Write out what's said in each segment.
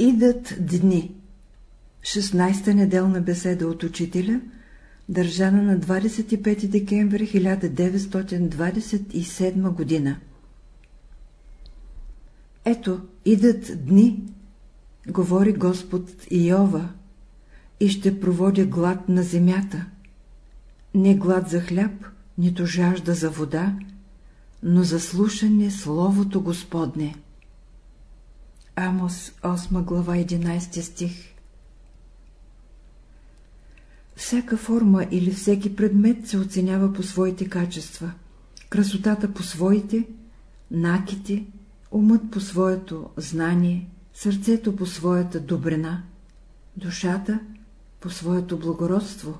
Идат дни. 16-та неделна беседа от учителя, държана на 25 декември 1927 година. Ето, идат дни, говори Господ Иова, и ще проводя глад на земята. Не глад за хляб, нито жажда за вода, но за слушане Словото Господне. Амос 8 глава 11 стих Всяка форма или всеки предмет се оценява по своите качества, красотата по своите, наките, умът по своето знание, сърцето по своята добрина, душата по своето благородство,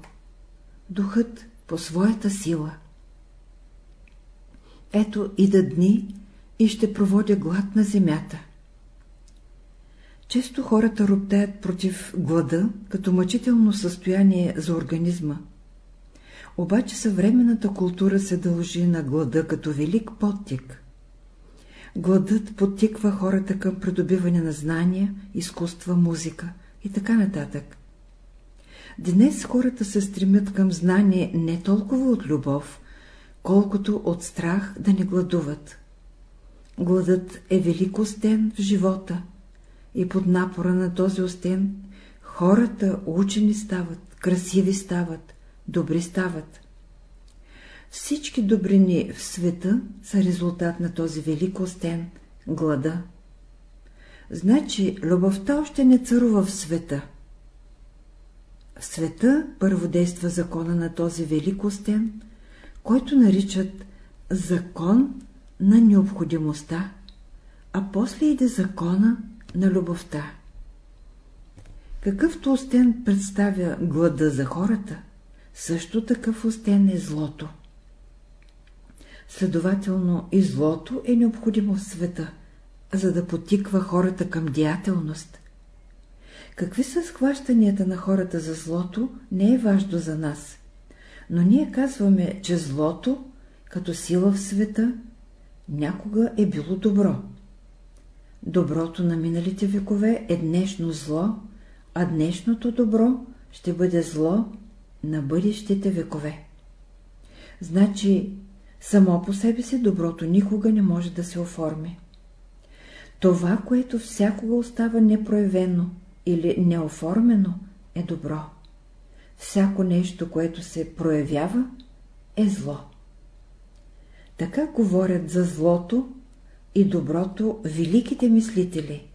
духът по своята сила. Ето ида дни и ще проводя глад на земята. Често хората роптаят против глада, като мъчително състояние за организма. Обаче съвременната култура се дължи на глада като велик подтик. Гладът подтиква хората към придобиване на знания, изкуства, музика и така нататък. Днес хората се стремят към знание не толкова от любов, колкото от страх да не гладуват. Гладът е велик остен в живота и под напора на този остен хората учени стават, красиви стават, добри стават. Всички добрини в света са резултат на този велик остен – глада. Значи любовта още не царува в света. В света първо действа закона на този велик остен, който наричат закон на необходимостта, а после иде закона на любовта. Какъвто остен представя глада за хората, също такъв остен е злото. Следователно и злото е необходимо в света, за да потиква хората към деятелност. Какви са схващанията на хората за злото, не е важно за нас, но ние казваме, че злото, като сила в света, някога е било добро. Доброто на миналите векове е днешно зло, а днешното добро ще бъде зло на бъдещите векове. Значи, само по себе си доброто никога не може да се оформи. Това, което всякога остава непроявено или неоформено, е добро. Всяко нещо, което се проявява, е зло. Така говорят за злото и доброто великите мислители.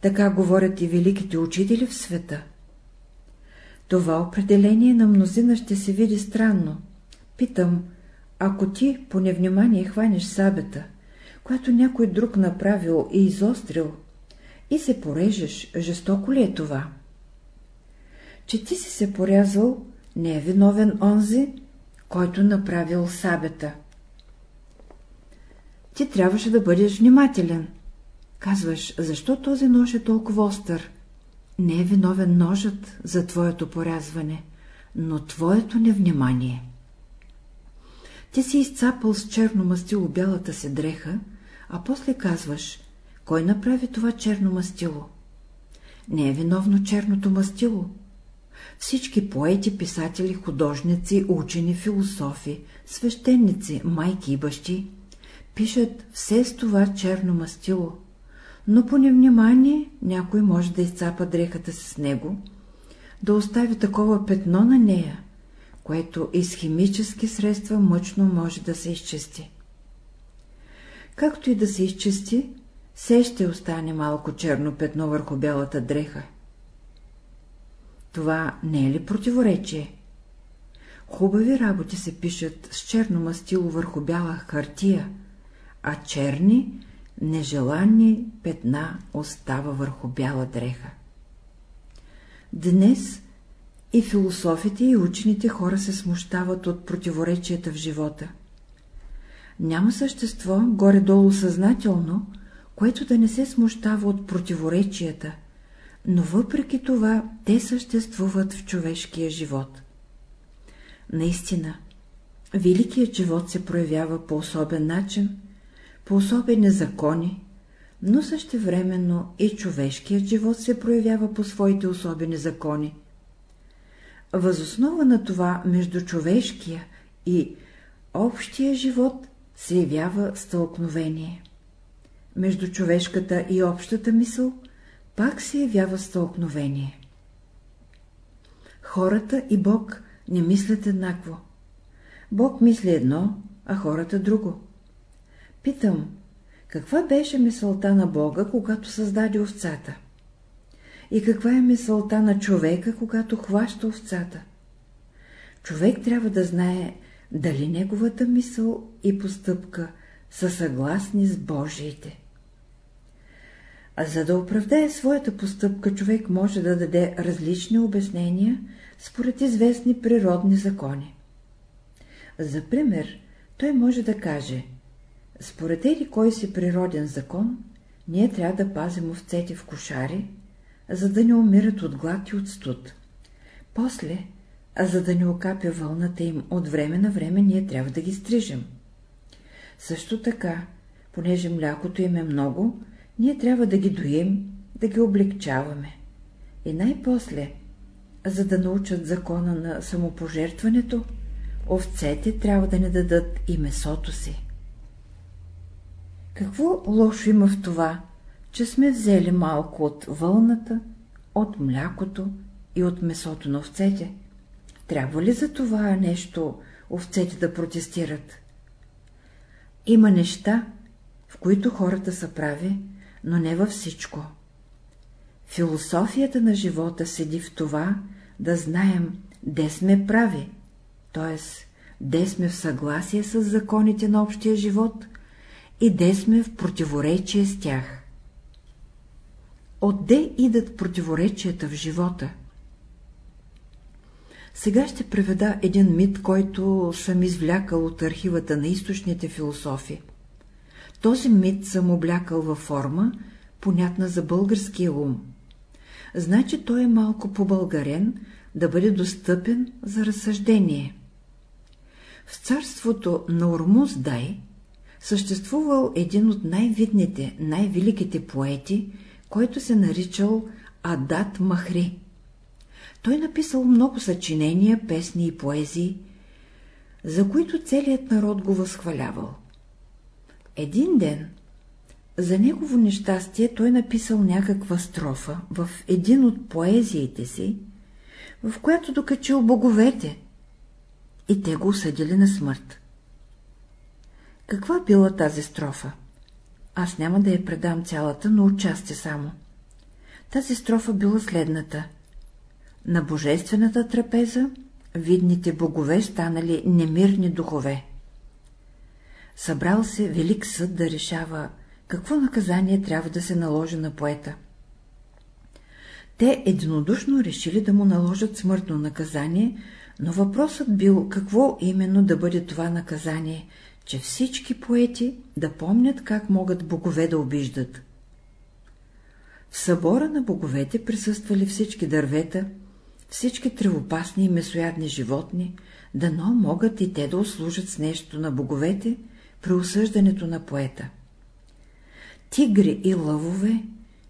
Така говорят и великите учители в света. Това определение на мнозина ще се види странно. Питам, ако ти по невнимание хванеш сабета, която някой друг направил и изострил, и се порежеш, жестоко ли е това? Че ти си се порязал, не е виновен онзи, който направил сабета. Ти трябваше да бъдеш внимателен. Казваш, защо този нож е толкова остър? Не е виновен ножът за твоето порязване, но твоето невнимание. Ти си изцапал с черно мастило бялата си дреха, а после казваш, кой направи това черно мастило? Не е виновно черното мастило. Всички поети, писатели, художници, учени, философи, свещеници, майки и бащи пишат все с това черно мастило, но по невнимание някой може да изцапа дрехата си с него, да остави такова петно на нея, което и с химически средства мъчно може да се изчисти. Както и да се изчисти, все ще остане малко черно петно върху бялата дреха. Това не е ли противоречие? Хубави работи се пишат с черно мастило върху бяла хартия, а черни, нежелани петна остава върху бяла дреха. Днес и философите и учените хора се смущават от противоречията в живота. Няма същество, горе-долу съзнателно, което да не се смущава от противоречията, но въпреки това те съществуват в човешкия живот. Наистина, великият живот се проявява по особен начин, по особени закони, но същевременно и човешкият живот се проявява по своите особени закони. Възоснова на това между човешкия и общия живот се явява стълкновение. Между човешката и общата мисъл пак се явява стълкновение. Хората и Бог не мислят еднакво. Бог мисли едно, а хората друго. Питам, каква беше мисълта на Бога, когато създаде овцата? И каква е мисълта на човека, когато хваща овцата? Човек трябва да знае, дали неговата мисъл и постъпка са съгласни с Божиите. А за да оправдае своята постъпка, човек може да даде различни обяснения според известни природни закони. За пример, той може да каже, според еди кой си природен закон, ние трябва да пазим овцете в кошари, за да не умират от глад и от студ. После, за да не окапя вълната им от време на време, ние трябва да ги стрижем. Също така, понеже млякото им е много, ние трябва да ги доим, да ги облегчаваме. И най-после, за да научат закона на самопожертването, овцете трябва да не дадат и месото си. Какво лошо има в това, че сме взели малко от вълната, от млякото и от месото на овцете? Трябва ли за това нещо овцете да протестират? Има неща, в които хората са прави, но не във всичко. Философията на живота седи в това, да знаем, де сме прави, т.е. де сме в съгласие с законите на общия живот и де сме в противоречие с тях. Отде идат противоречията в живота? Сега ще преведа един мит, който съм извлякал от архивата на източните философи. Този мит съм облякал във форма, понятна за българския ум. Значи той е малко побългарен, да бъде достъпен за разсъждение. В царството на Ормуз Дай съществувал един от най-видните, най-великите поети, който се наричал Адат Махри. Той написал много съчинения, песни и поезии, за които целият народ го възхвалявал. Един ден, за негово нещастие, той написал някаква строфа в един от поезиите си, в която докачил боговете, и те го осъдили на смърт. Каква била тази строфа? Аз няма да я предам цялата, но отчасти само. Тази строфа била следната. На божествената трапеза видните богове станали немирни духове. Събрал се велик съд да решава, какво наказание трябва да се наложи на поета. Те единодушно решили да му наложат смъртно наказание, но въпросът бил какво именно да бъде това наказание, че всички поети да помнят как могат богове да обиждат. В събора на боговете присъствали всички дървета, всички тревопасни и месоядни животни, дано могат и те да услужат с нещо на боговете при осъждането на поета. Тигри и лъвове,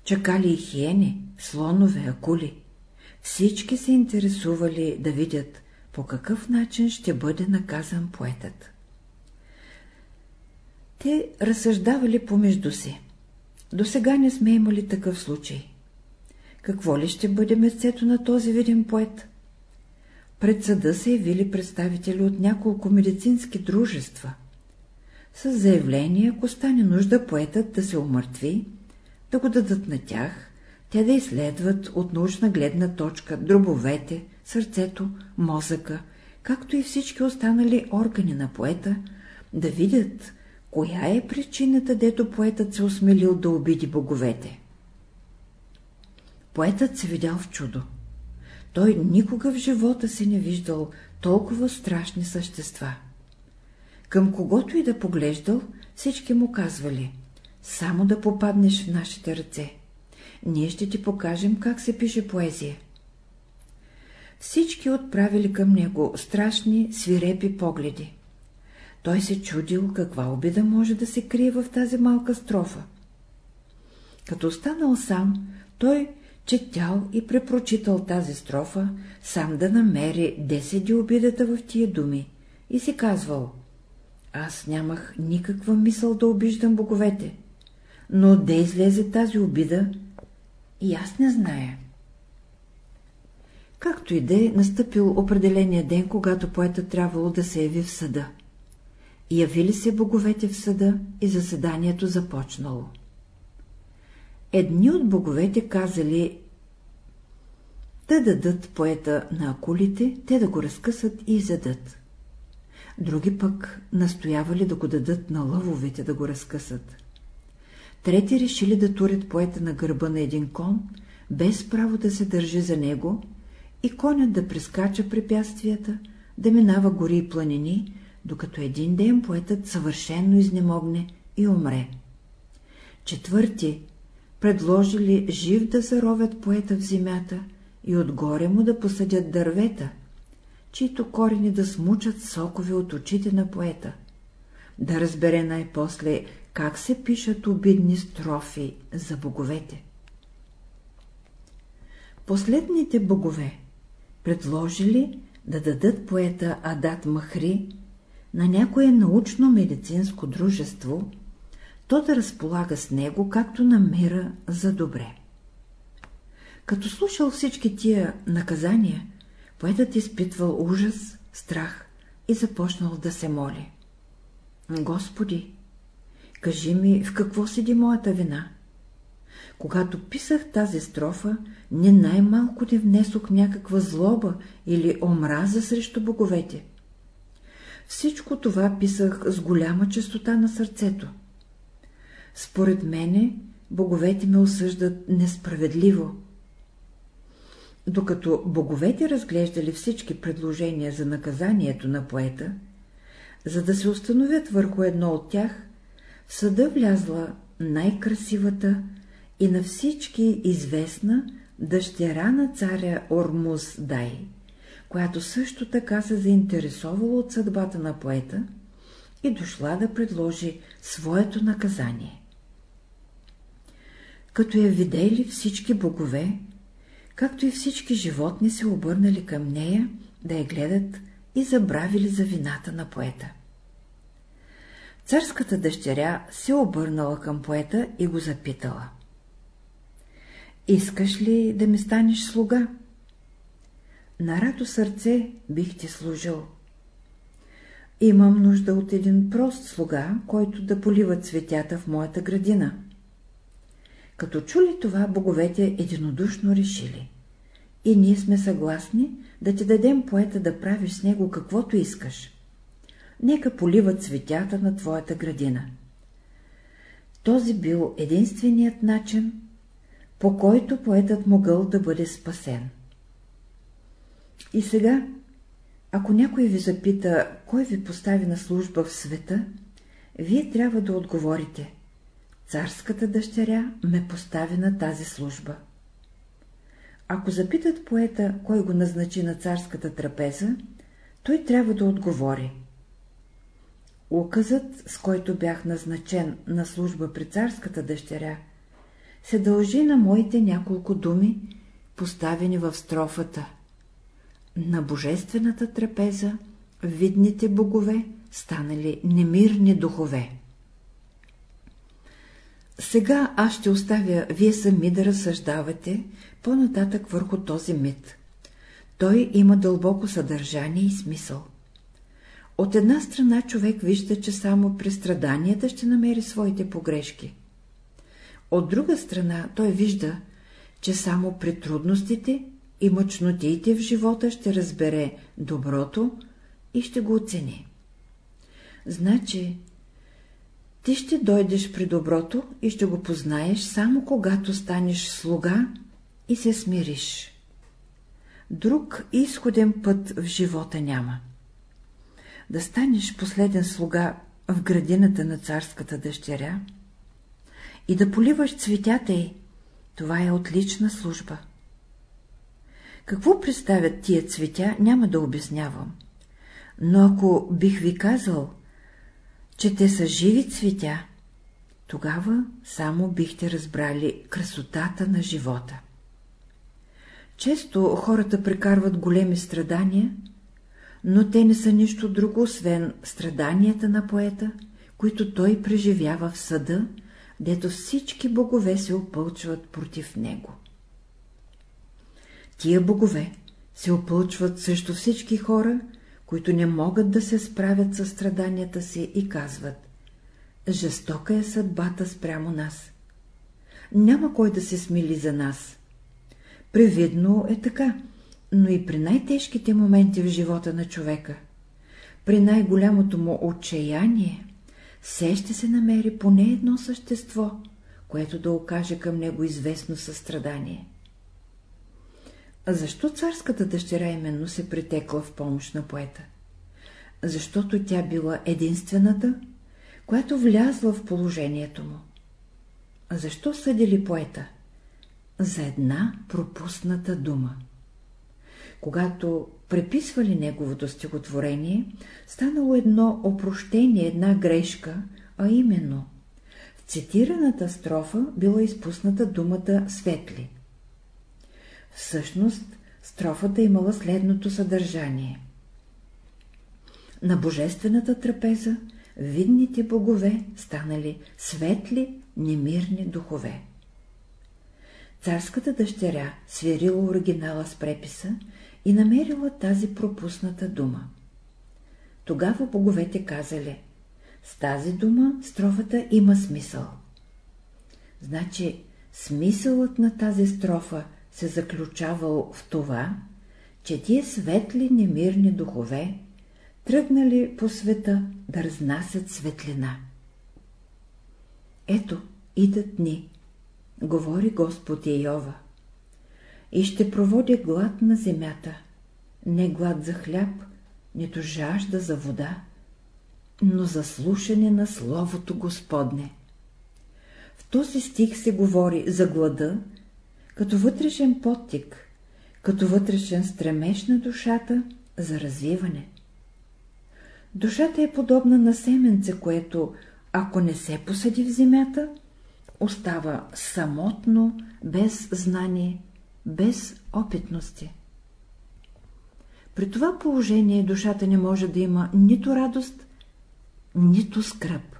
чакали и хиени, слонове, акули, всички се интересували да видят по какъв начин ще бъде наказан поетът. Те разсъждавали помежду си. До сега не сме имали такъв случай. Какво ли ще бъде месцето на този виден поет? Пред съда се явили представители от няколко медицински дружества. С заявление, ако стане нужда поетът да се умъртви, да го дадат на тях, те да изследват от научна гледна точка дробовете, сърцето, мозъка, както и всички останали органи на поета, да видят, коя е причината, дето поетът се осмелил да обиди боговете. Поетът се видял в чудо. Той никога в живота си не виждал толкова страшни същества. Към когото и да поглеждал, всички му казвали, само да попаднеш в нашите ръце. Ние ще ти покажем как се пише поезия. Всички отправили към него страшни, свирепи погледи. Той се чудил каква обида може да се крие в тази малка строфа. Като останал сам, той четял и препрочитал тази строфа, сам да намери де седи обидата в тия думи и си казвал аз нямах никаква мисъл да обиждам боговете, но де излезе тази обида и аз не зная. Както и де, настъпил определения ден, когато поета трябвало да се яви в съда. Явили се боговете в съда и заседанието започнало. Едни от боговете казали да дадат поета на акулите, те да го разкъсат и изядат. Други пък настоявали да го дадат на лъвовете да го разкъсат. Трети решили да турят поета на гърба на един кон, без право да се държи за него, и конят да прескача препятствията, да минава гори и планини, докато един ден поетът съвършенно изнемогне и умре. Четвърти предложили жив да заровят поета в земята и отгоре му да посадят дървета, чието корени да смучат сокове от очите на поета, да разбере най-после как се пишат обидни строфи за боговете. Последните богове предложили да дадат поета Адат Махри на някое научно-медицинско дружество, то да разполага с него, както намира за добре. Като слушал всички тия наказания, поетът изпитвал ужас, страх и започнал да се моли. Господи, кажи ми, в какво седи моята вина? Когато писах тази строфа, не най-малко не внесох някаква злоба или омраза срещу боговете. Всичко това писах с голяма частота на сърцето. Според мене, боговете ме осъждат несправедливо. Докато боговете разглеждали всички предложения за наказанието на поета, за да се установят върху едно от тях, в съда влязла най-красивата и на всички известна дъщеря на царя Ормуз Дай, която също така се заинтересовала от съдбата на поета и дошла да предложи своето наказание. Като я видели всички богове, както и всички животни се обърнали към нея да я гледат и забравили за вината на поета. Царската дъщеря се обърнала към поета и го запитала. Искаш ли да ми станеш слуга? На радо сърце бих ти служил. Имам нужда от един прост слуга, който да полива цветята в моята градина. Като чули това, боговете единодушно решили. И ние сме съгласни да ти дадем поета да правиш с него каквото искаш. Нека полива цветята на твоята градина. Този бил единственият начин, по който поетът могъл да бъде спасен. И сега, ако някой ви запита, кой ви постави на служба в света, вие трябва да отговорите. Царската дъщеря ме постави на тази служба. Ако запитат поета, кой го назначи на царската трапеза, той трябва да отговори. Указът, с който бях назначен на служба при царската дъщеря, се дължи на моите няколко думи, поставени в строфата. На божествената трапеза видните богове станали немирни духове. Сега аз ще оставя вие сами да разсъждавате по-нататък върху този мит. Той има дълбоко съдържание и смисъл. От една страна човек вижда, че само при страданията ще намери своите погрешки. От друга страна той вижда, че само при трудностите и мъчнотиите в живота ще разбере доброто и ще го оцени. Значи, ти ще дойдеш при доброто и ще го познаеш само когато станеш слуга и се смириш. Друг изходен път в живота няма. Да станеш последен слуга в градината на царската дъщеря и да поливаш цветята й, това е отлична служба. Какво представят тия цветя, няма да обяснявам. Но ако бих ви казал, че те са живи цветя тогава само бихте разбрали красотата на живота. Често хората прекарват големи страдания, но те не са нищо друго, освен страданията на поета, които той преживява в съда, дето всички богове се опълчват против него. Тия богове се опълчват срещу всички хора, които не могат да се справят с страданията си и казват Жестока е съдбата спрямо нас. Няма кой да се смили за нас. Превидно е така, но и при най-тежките моменти в живота на човека, при най-голямото му отчаяние, все ще се намери поне едно същество, което да окаже към него известно състрадание. Защо царската дъщеря именно се притекла в помощ на поета? Защото тя била единствената, която влязла в положението му. Защо съдили поета? За една пропусната дума. Когато преписвали неговото стихотворение, станало едно опрощение, една грешка, а именно в цитираната строфа била изпусната думата «светли». Всъщност, строфата имала следното съдържание. На божествената трапеза видните богове станали светли, немирни духове. Царската дъщеря свирила оригинала с преписа и намерила тази пропусната дума. Тогава боговете казали, с тази дума строфата има смисъл. Значи, смисълът на тази строфа се заключавал в това, че тия светли немирни духове тръгнали по света да разнасят светлина. Ето, идат дни, говори Господ Йова, и ще проводя глад на земята, не глад за хляб, нито жажда за вода, но за слушане на Словото Господне. В този стих се говори за глада, като вътрешен подтик, като вътрешен стремеж на душата за развиване. Душата е подобна на семенце, което, ако не се посади в земята, остава самотно, без знание, без опитности. При това положение душата не може да има нито радост, нито скръп.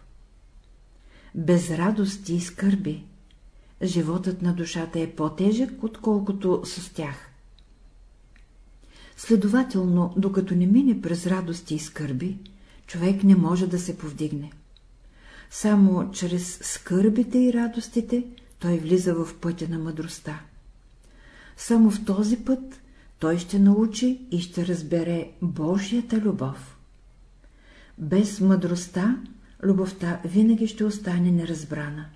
Без радости и скърби животът на душата е по-тежък, отколкото с тях. Следователно, докато не мине през радости и скърби, човек не може да се повдигне. Само чрез скърбите и радостите той влиза в пътя на мъдростта. Само в този път той ще научи и ще разбере Божията любов. Без мъдростта, любовта винаги ще остане неразбрана.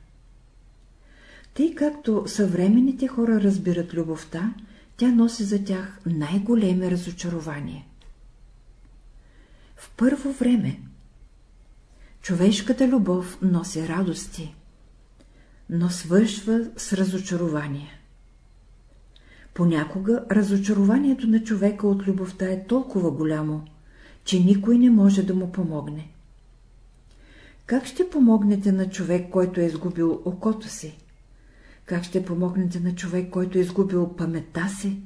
Тъй както съвременните хора разбират любовта, тя носи за тях най-големи разочарования. В първо време човешката любов носи радости, но свършва с разочарования. Понякога разочарованието на човека от любовта е толкова голямо, че никой не може да му помогне. Как ще помогнете на човек, който е изгубил окото си? Как ще помогнете на човек, който е изгубил паметта си?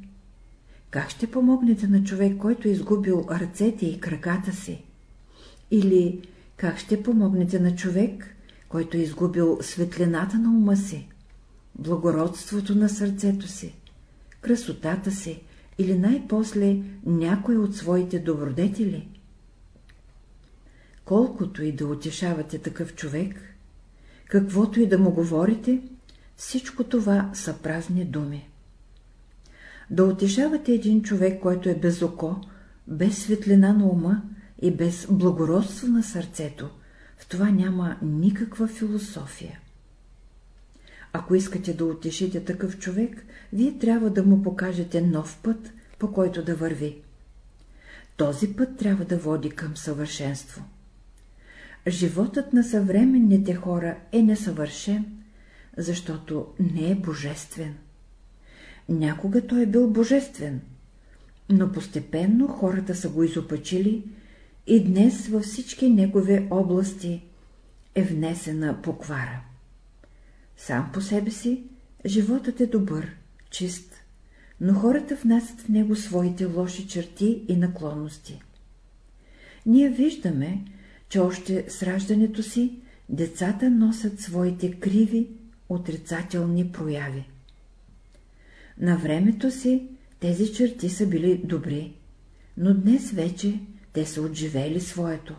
Как ще помогнете на човек, който е изгубил ръцете и краката си? Или как ще помогнете на човек, който е изгубил светлината на ума си, благородството на сърцето си, красотата си или най-после някой от своите добродетели? Колкото и да утешавате такъв човек, каквото и да му говорите, всичко това са празни думи. Да утешавате един човек, който е без око, без светлина на ума и без благородство на сърцето, в това няма никаква философия. Ако искате да утешите такъв човек, вие трябва да му покажете нов път, по който да върви. Този път трябва да води към съвършенство. Животът на съвременните хора е несъвършен, защото не е божествен. Някога той е бил божествен, но постепенно хората са го изопачили и днес във всички негови области е внесена поквара. Сам по себе си животът е добър, чист, но хората внасят в него своите лоши черти и наклонности. Ние виждаме, че още с раждането си децата носят своите криви, отрицателни прояви. На времето си тези черти са били добри, но днес вече те са отживели своето.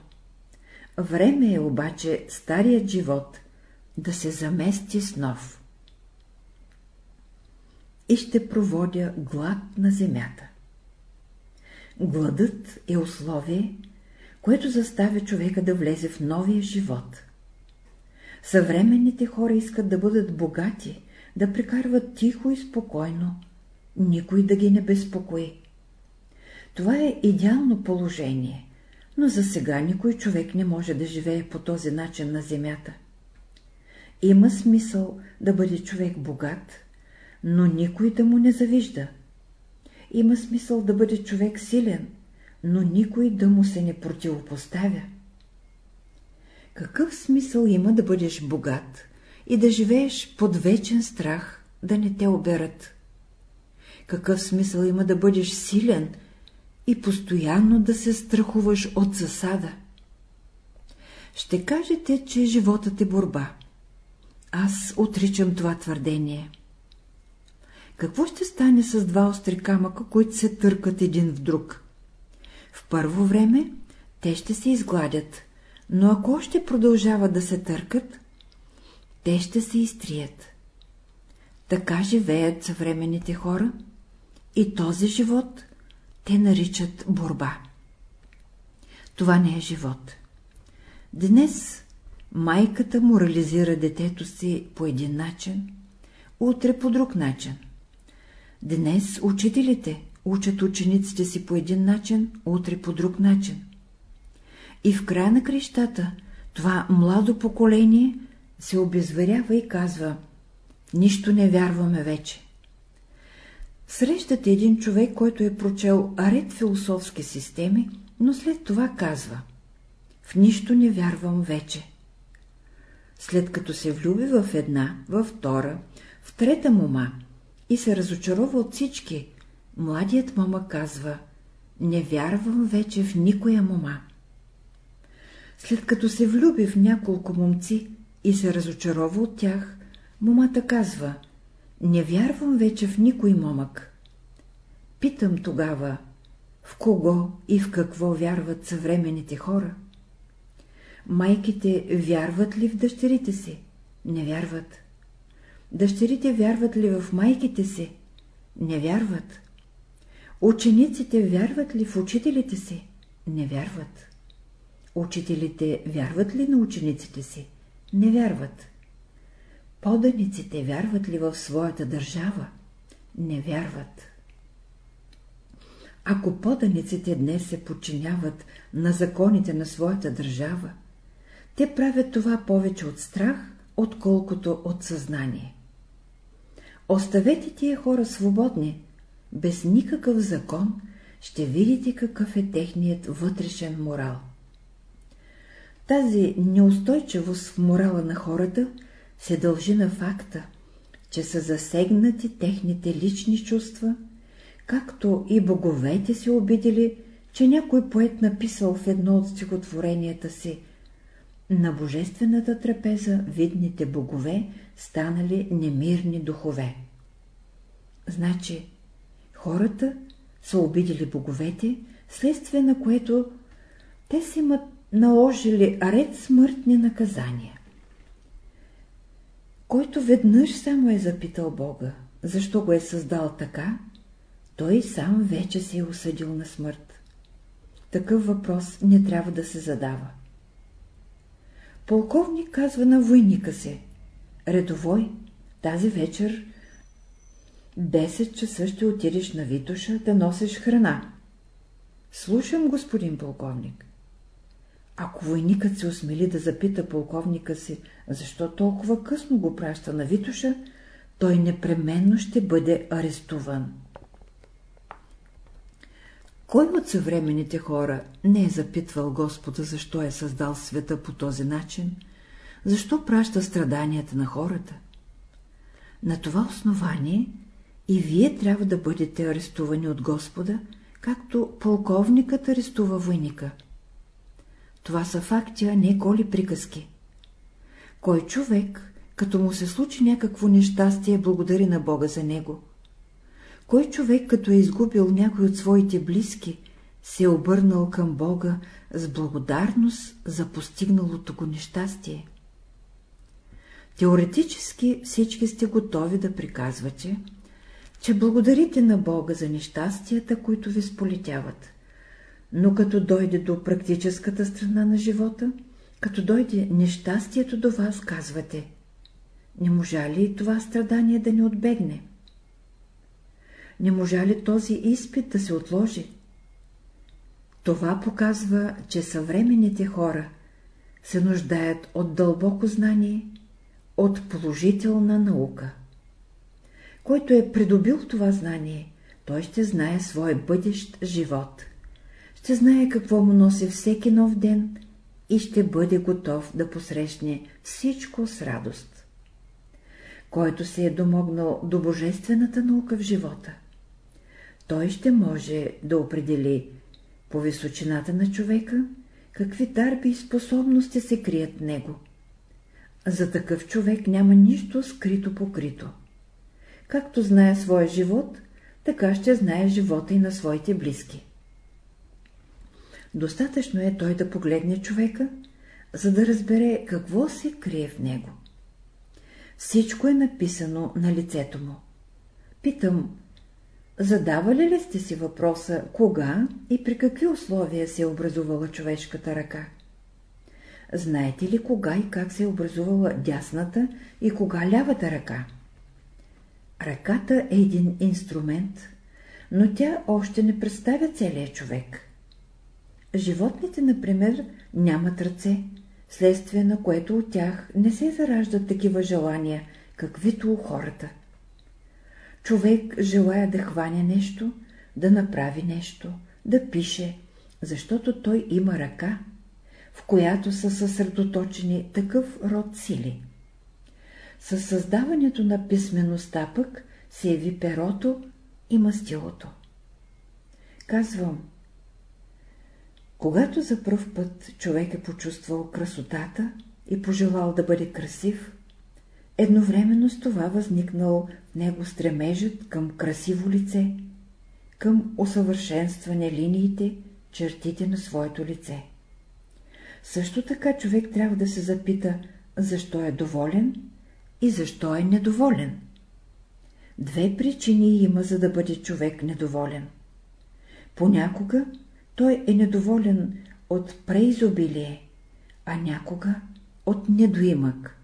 Време е обаче старият живот да се замести с нов. И ще проводя глад на земята. Гладът е условие, което заставя човека да влезе в новия живот. Съвременните хора искат да бъдат богати, да прекарват тихо и спокойно, никой да ги не безпокои. Това е идеално положение, но за сега никой човек не може да живее по този начин на земята. Има смисъл да бъде човек богат, но никой да му не завижда. Има смисъл да бъде човек силен, но никой да му се не противопоставя. Какъв смисъл има да бъдеш богат и да живееш под вечен страх да не те оберат? Какъв смисъл има да бъдеш силен и постоянно да се страхуваш от засада? Ще кажете, че животът е борба. Аз отричам това твърдение. Какво ще стане с два остри камъка, които се търкат един в друг? В първо време те ще се изгладят, но ако още продължават да се търкат, те ще се изтрият. Така живеят съвременните хора и този живот те наричат борба. Това не е живот. Днес майката морализира детето си по един начин, утре по друг начин. Днес учителите учат учениците си по един начин, утре по друг начин. И в края на крещата това младо поколение се обезверява и казва «Нищо не вярваме вече». Срещате един човек, който е прочел ред философски системи, но след това казва «В нищо не вярвам вече». След като се влюби в една, във втора, в трета мома и се разочарова от всички, младият мома казва «Не вярвам вече в никоя мома». След като се влюби в няколко момци и се разочарова от тях, момата казва «Не вярвам вече в никой момък». Питам тогава, в кого и в какво вярват съвременните хора? Майките вярват ли в дъщерите си? Не вярват. Дъщерите вярват ли в майките си? Не вярват. Учениците вярват ли в учителите си? Не вярват. Учителите вярват ли на учениците си? Не вярват. Поданиците вярват ли в своята държава? Не вярват. Ако поданиците днес се подчиняват на законите на своята държава, те правят това повече от страх, отколкото от съзнание. Оставете тия хора свободни, без никакъв закон, ще видите какъв е техният вътрешен морал. Тази неустойчивост в морала на хората се дължи на факта, че са засегнати техните лични чувства, както и боговете си обидели, че някой поет написал в едно от стихотворенията си на божествената трапеза видните богове станали немирни духове. Значи, хората са обидели боговете, следствие на което те си имат наложили ред смъртни наказания. Който веднъж само е запитал Бога, защо го е създал така, той сам вече се е осъдил на смърт. Такъв въпрос не трябва да се задава. Полковник казва на войника си, редовой, тази вечер 10 часа ще отидеш на Витоша да носиш храна. Слушам, господин полковник. Ако войникът се осмели да запита полковника си, защо толкова късно го праща на Витоша, той непременно ще бъде арестуван. Кой от съвременните хора не е запитвал Господа, защо е създал света по този начин, защо праща страданията на хората? На това основание и вие трябва да бъдете арестувани от Господа, както полковникът арестува войника. Това са факти, а не голи приказки. Кой човек, като му се случи някакво нещастие, благодари на Бога за него? Кой човек, като е изгубил някой от своите близки, се е обърнал към Бога с благодарност за постигналото го нещастие? Теоретически всички сте готови да приказвате, че благодарите на Бога за нещастията, които ви сполетяват. Но като дойде до практическата страна на живота, като дойде нещастието до вас, казвате, не можа ли това страдание да не отбегне? Не можа ли този изпит да се отложи? Това показва, че съвременните хора се нуждаят от дълбоко знание, от положителна наука. Който е придобил това знание, той ще знае свой бъдещ живот. Ще знае какво му носи всеки нов ден и ще бъде готов да посрещне всичко с радост. Който се е домогнал до божествената наука в живота, той ще може да определи по височината на човека, какви дарби и способности се крият в него. За такъв човек няма нищо скрито покрито. Както знае своя живот, така ще знае живота и на своите близки. Достатъчно е той да погледне човека, за да разбере какво се крие в него. Всичко е написано на лицето му. Питам, задавали ли сте си въпроса, кога и при какви условия се е образувала човешката ръка? Знаете ли кога и как се е образувала дясната и кога лявата ръка? Ръката е един инструмент, но тя още не представя целия човек. Животните, например, нямат ръце, следствие на което от тях не се зараждат такива желания, каквито у хората. Човек желая да хване нещо, да направи нещо, да пише, защото той има ръка, в която са съсредоточени такъв род сили. Със създаването на писмеността пък се яви перото и мастилото. Казвам, когато за пръв път човек е почувствал красотата и пожелал да бъде красив, едновременно с това възникнал в него стремежът към красиво лице, към усъвършенстване линиите, чертите на своето лице. Също така човек трябва да се запита, защо е доволен и защо е недоволен. Две причини има, за да бъде човек недоволен. Понякога той е недоволен от преизобилие, а някога от недоимък.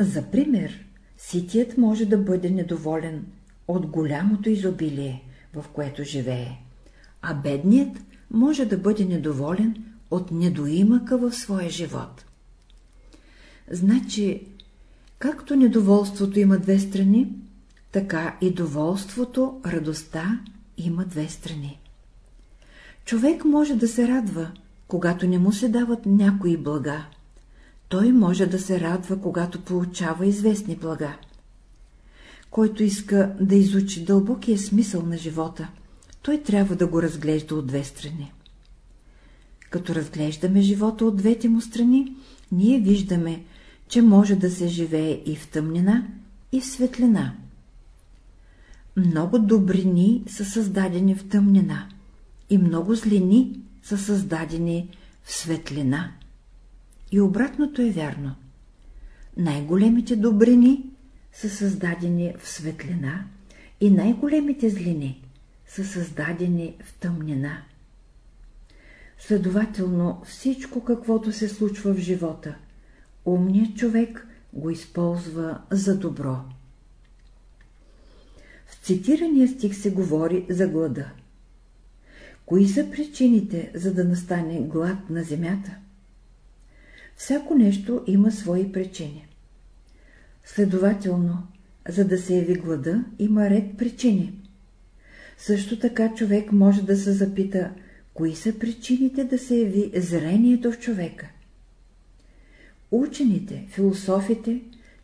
За пример, ситият може да бъде недоволен от голямото изобилие, в което живее, а бедният може да бъде недоволен от недоимъка в своя живот. Значи, както недоволството има две страни, така и доволството, радостта има две страни. Човек може да се радва, когато не му се дават някои блага. Той може да се радва, когато получава известни блага. Който иска да изучи дълбокия смисъл на живота, той трябва да го разглежда от две страни. Като разглеждаме живота от двете му страни, ние виждаме, че може да се живее и в тъмнина, и в светлина. Много добрини са създадени в тъмнина и много злини са създадени в светлина. И обратното е вярно. Най-големите добрини са създадени в светлина и най-големите злини са създадени в тъмнина. Следователно всичко, каквото се случва в живота, умният човек го използва за добро. В цитирания стих се говори за глада. Кои са причините, за да настане глад на земята? Всяко нещо има свои причини. Следователно, за да се яви глада, има ред причини. Също така човек може да се запита, кои са причините да се яви зрението в човека. Учените, философите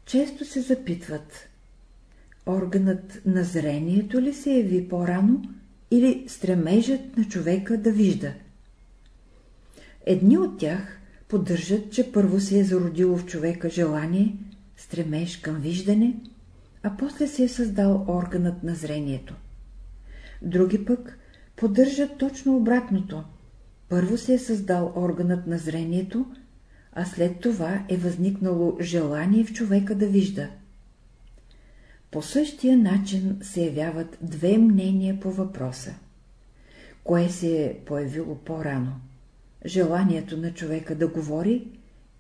често се запитват органът на зрението ли се яви по-рано или стремежът на човека да вижда. Едни от тях поддържат, че първо се е зародило в човека желание, стремеж към виждане, а после се е създал органът на зрението. Други пък поддържат точно обратното. Първо се е създал органът на зрението, а след това е възникнало желание в човека да вижда. По същия начин се явяват две мнения по въпроса. Кое се е появило по-рано? Желанието на човека да говори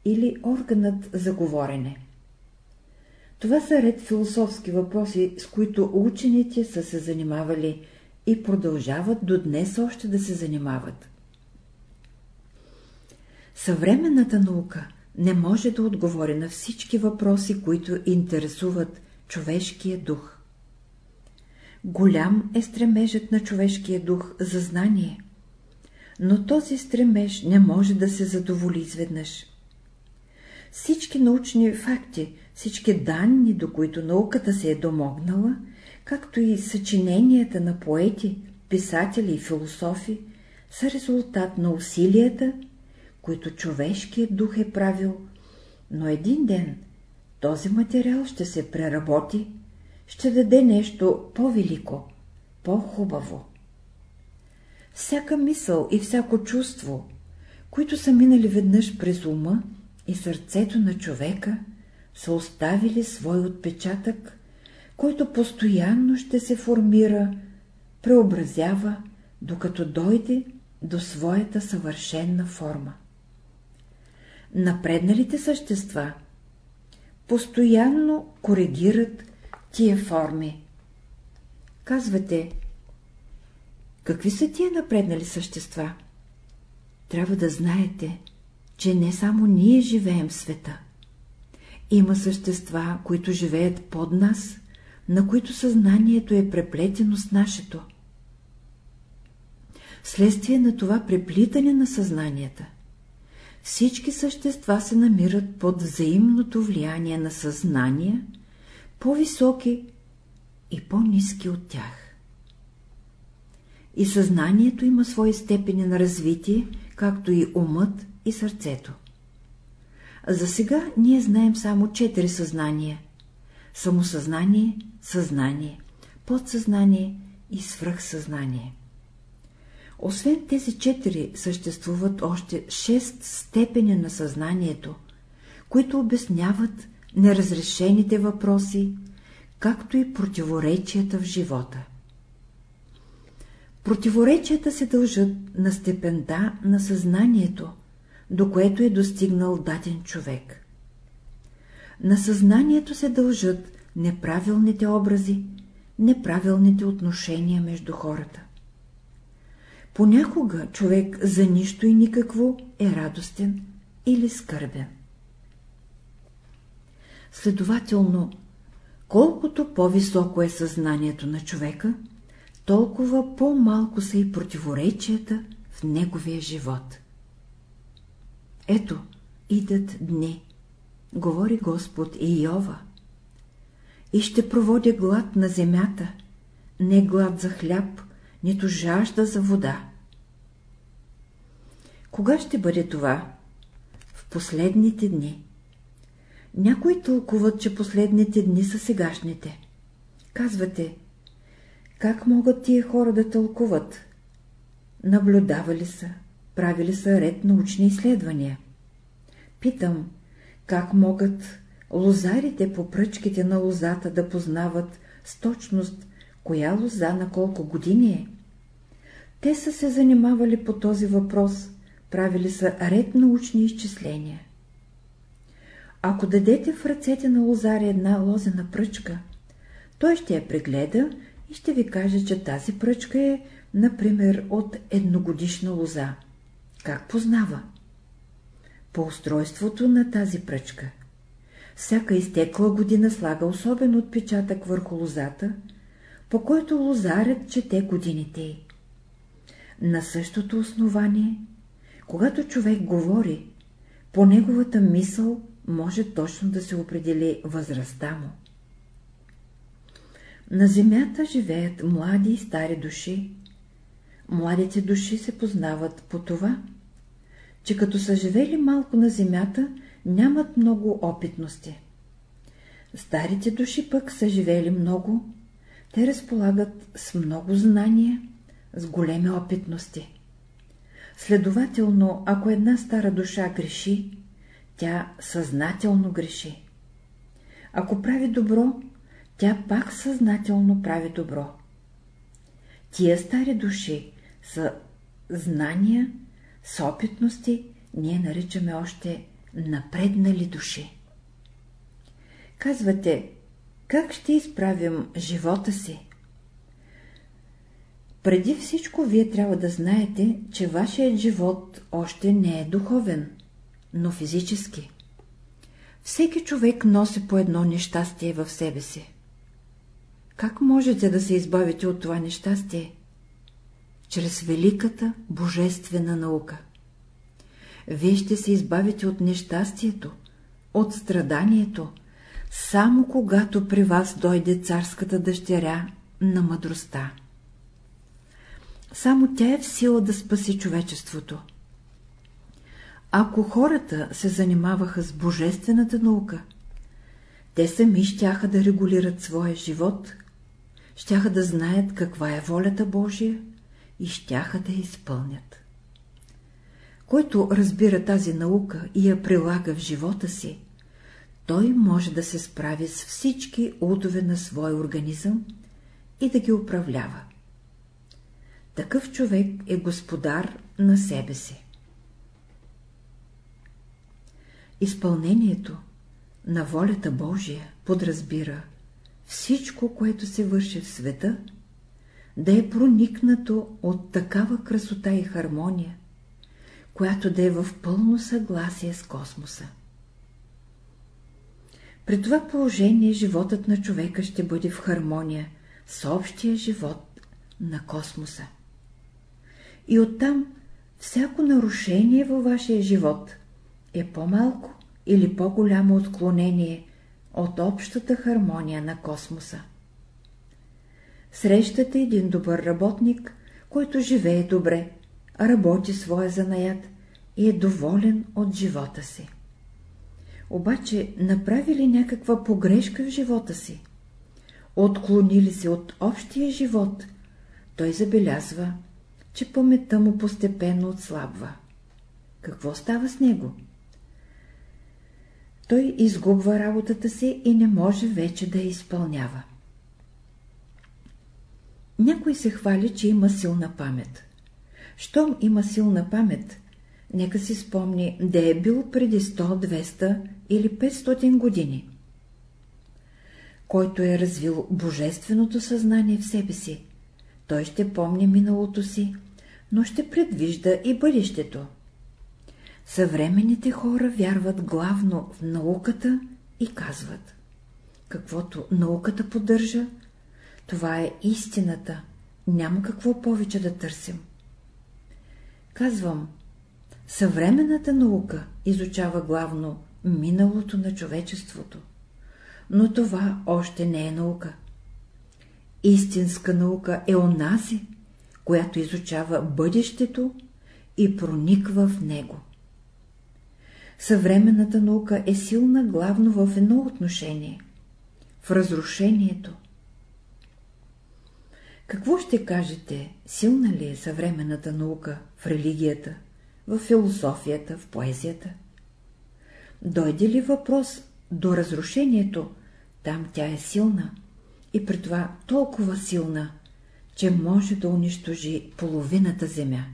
или органът за говорене? Това са ред философски въпроси, с които учените са се занимавали и продължават до днес още да се занимават. Съвременната наука не може да отговори на всички въпроси, които интересуват човешкия дух. Голям е стремежът на човешкия дух за знание, но този стремеж не може да се задоволи изведнъж. Всички научни факти, всички данни, до които науката се е домогнала, както и съчиненията на поети, писатели и философи, са резултат на усилията, които човешкият дух е правил, но един ден този материал ще се преработи, ще даде нещо по-велико, по-хубаво. Всяка мисъл и всяко чувство, които са минали веднъж през ума и сърцето на човека, са оставили свой отпечатък, който постоянно ще се формира, преобразява, докато дойде до своята съвършенна форма. Напредналите същества – постоянно коригират тия форми. Казвате, какви са тия напреднали същества? Трябва да знаете, че не само ние живеем в света. Има същества, които живеят под нас, на които съзнанието е преплетено с нашето. Следствие на това преплитане на съзнанията – всички същества се намират под взаимното влияние на съзнания, по-високи и по-низки от тях. И съзнанието има свои степени на развитие, както и умът и сърцето. За сега ние знаем само четири съзнания – самосъзнание, съзнание, подсъзнание и свръхсъзнание. Освен тези четири съществуват още шест степени на съзнанието, които обясняват неразрешените въпроси, както и противоречията в живота. Противоречията се дължат на степента на съзнанието, до което е достигнал даден човек. На съзнанието се дължат неправилните образи, неправилните отношения между хората. Понякога човек за нищо и никакво е радостен или скърбен. Следователно, колкото по-високо е съзнанието на човека, толкова по-малко са и противоречията в неговия живот. Ето, идат дни, говори Господ и Йова, и ще проводя глад на земята, не глад за хляб, нито жажда за вода. Кога ще бъде това? В последните дни. Някои тълкуват, че последните дни са сегашните. Казвате, как могат тия хора да тълкуват? Наблюдавали са, правили са ред научни изследвания. Питам, как могат лозарите по пръчките на лозата да познават с точност коя лоза на колко години е? Те са се занимавали по този въпрос, правили са ред научни изчисления. Ако дадете в ръцете на лозаря една лозена пръчка, той ще я прегледа и ще ви каже, че тази пръчка е, например, от едногодишна лоза. Как познава? По устройството на тази пръчка. Всяка изтекла година слага особен отпечатък върху лозата, по който лозарят чете годините й. На същото основание, когато човек говори, по неговата мисъл може точно да се определи възрастта му. На земята живеят млади и стари души. Младите души се познават по това, че като са живели малко на земята, нямат много опитности. Старите души пък са живели много, те разполагат с много знания, с големи опитности. Следователно, ако една стара душа греши, тя съзнателно греши. Ако прави добро, тя пак съзнателно прави добро. Тия стари души са знания, с опитности, ние наричаме още напреднали души. Казвате, как ще изправим живота си? Преди всичко вие трябва да знаете, че вашият живот още не е духовен, но физически. Всеки човек носи по едно нещастие в себе си. Как можете да се избавите от това нещастие? Чрез великата божествена наука. Вие ще се избавите от нещастието, от страданието, само когато при вас дойде царската дъщеря на мъдростта. Само тя е в сила да спаси човечеството. Ако хората се занимаваха с божествената наука, те сами щяха да регулират своя живот, щяха да знаят каква е волята Божия и щяха да я изпълнят. Който разбира тази наука и я прилага в живота си, той може да се справи с всички удове на своя организъм и да ги управлява. Такъв човек е господар на себе си. Изпълнението на волята Божия подразбира всичко, което се върши в света, да е проникнато от такава красота и хармония, която да е в пълно съгласие с космоса. При това положение животът на човека ще бъде в хармония с общия живот на космоса. И оттам всяко нарушение във вашия живот е по-малко или по-голямо отклонение от общата хармония на космоса. Срещате един добър работник, който живее добре, работи своя занаят и е доволен от живота си. Обаче направи ли някаква погрешка в живота си? Отклонили се от общия живот, той забелязва, че паметта му постепенно отслабва. Какво става с него? Той изгубва работата си и не може вече да я изпълнява. Някой се хвали, че има силна памет. Щом има силна памет, нека си спомни, да е бил преди 100, 200 или 500 години. Който е развил божественото съзнание в себе си, той ще помни миналото си, но ще предвижда и бъдещето. Съвременните хора вярват главно в науката и казват Каквото науката поддържа, това е истината, няма какво повече да търсим. Казвам, съвременната наука изучава главно миналото на човечеството, но това още не е наука. Истинска наука е онази, която изучава бъдещето и прониква в него. Съвременната наука е силна главно в едно отношение – в разрушението. Какво ще кажете, силна ли е съвременната наука в религията, в философията, в поезията? Дойде ли въпрос до разрушението, там тя е силна и при това толкова силна, че може да унищожи половината земя.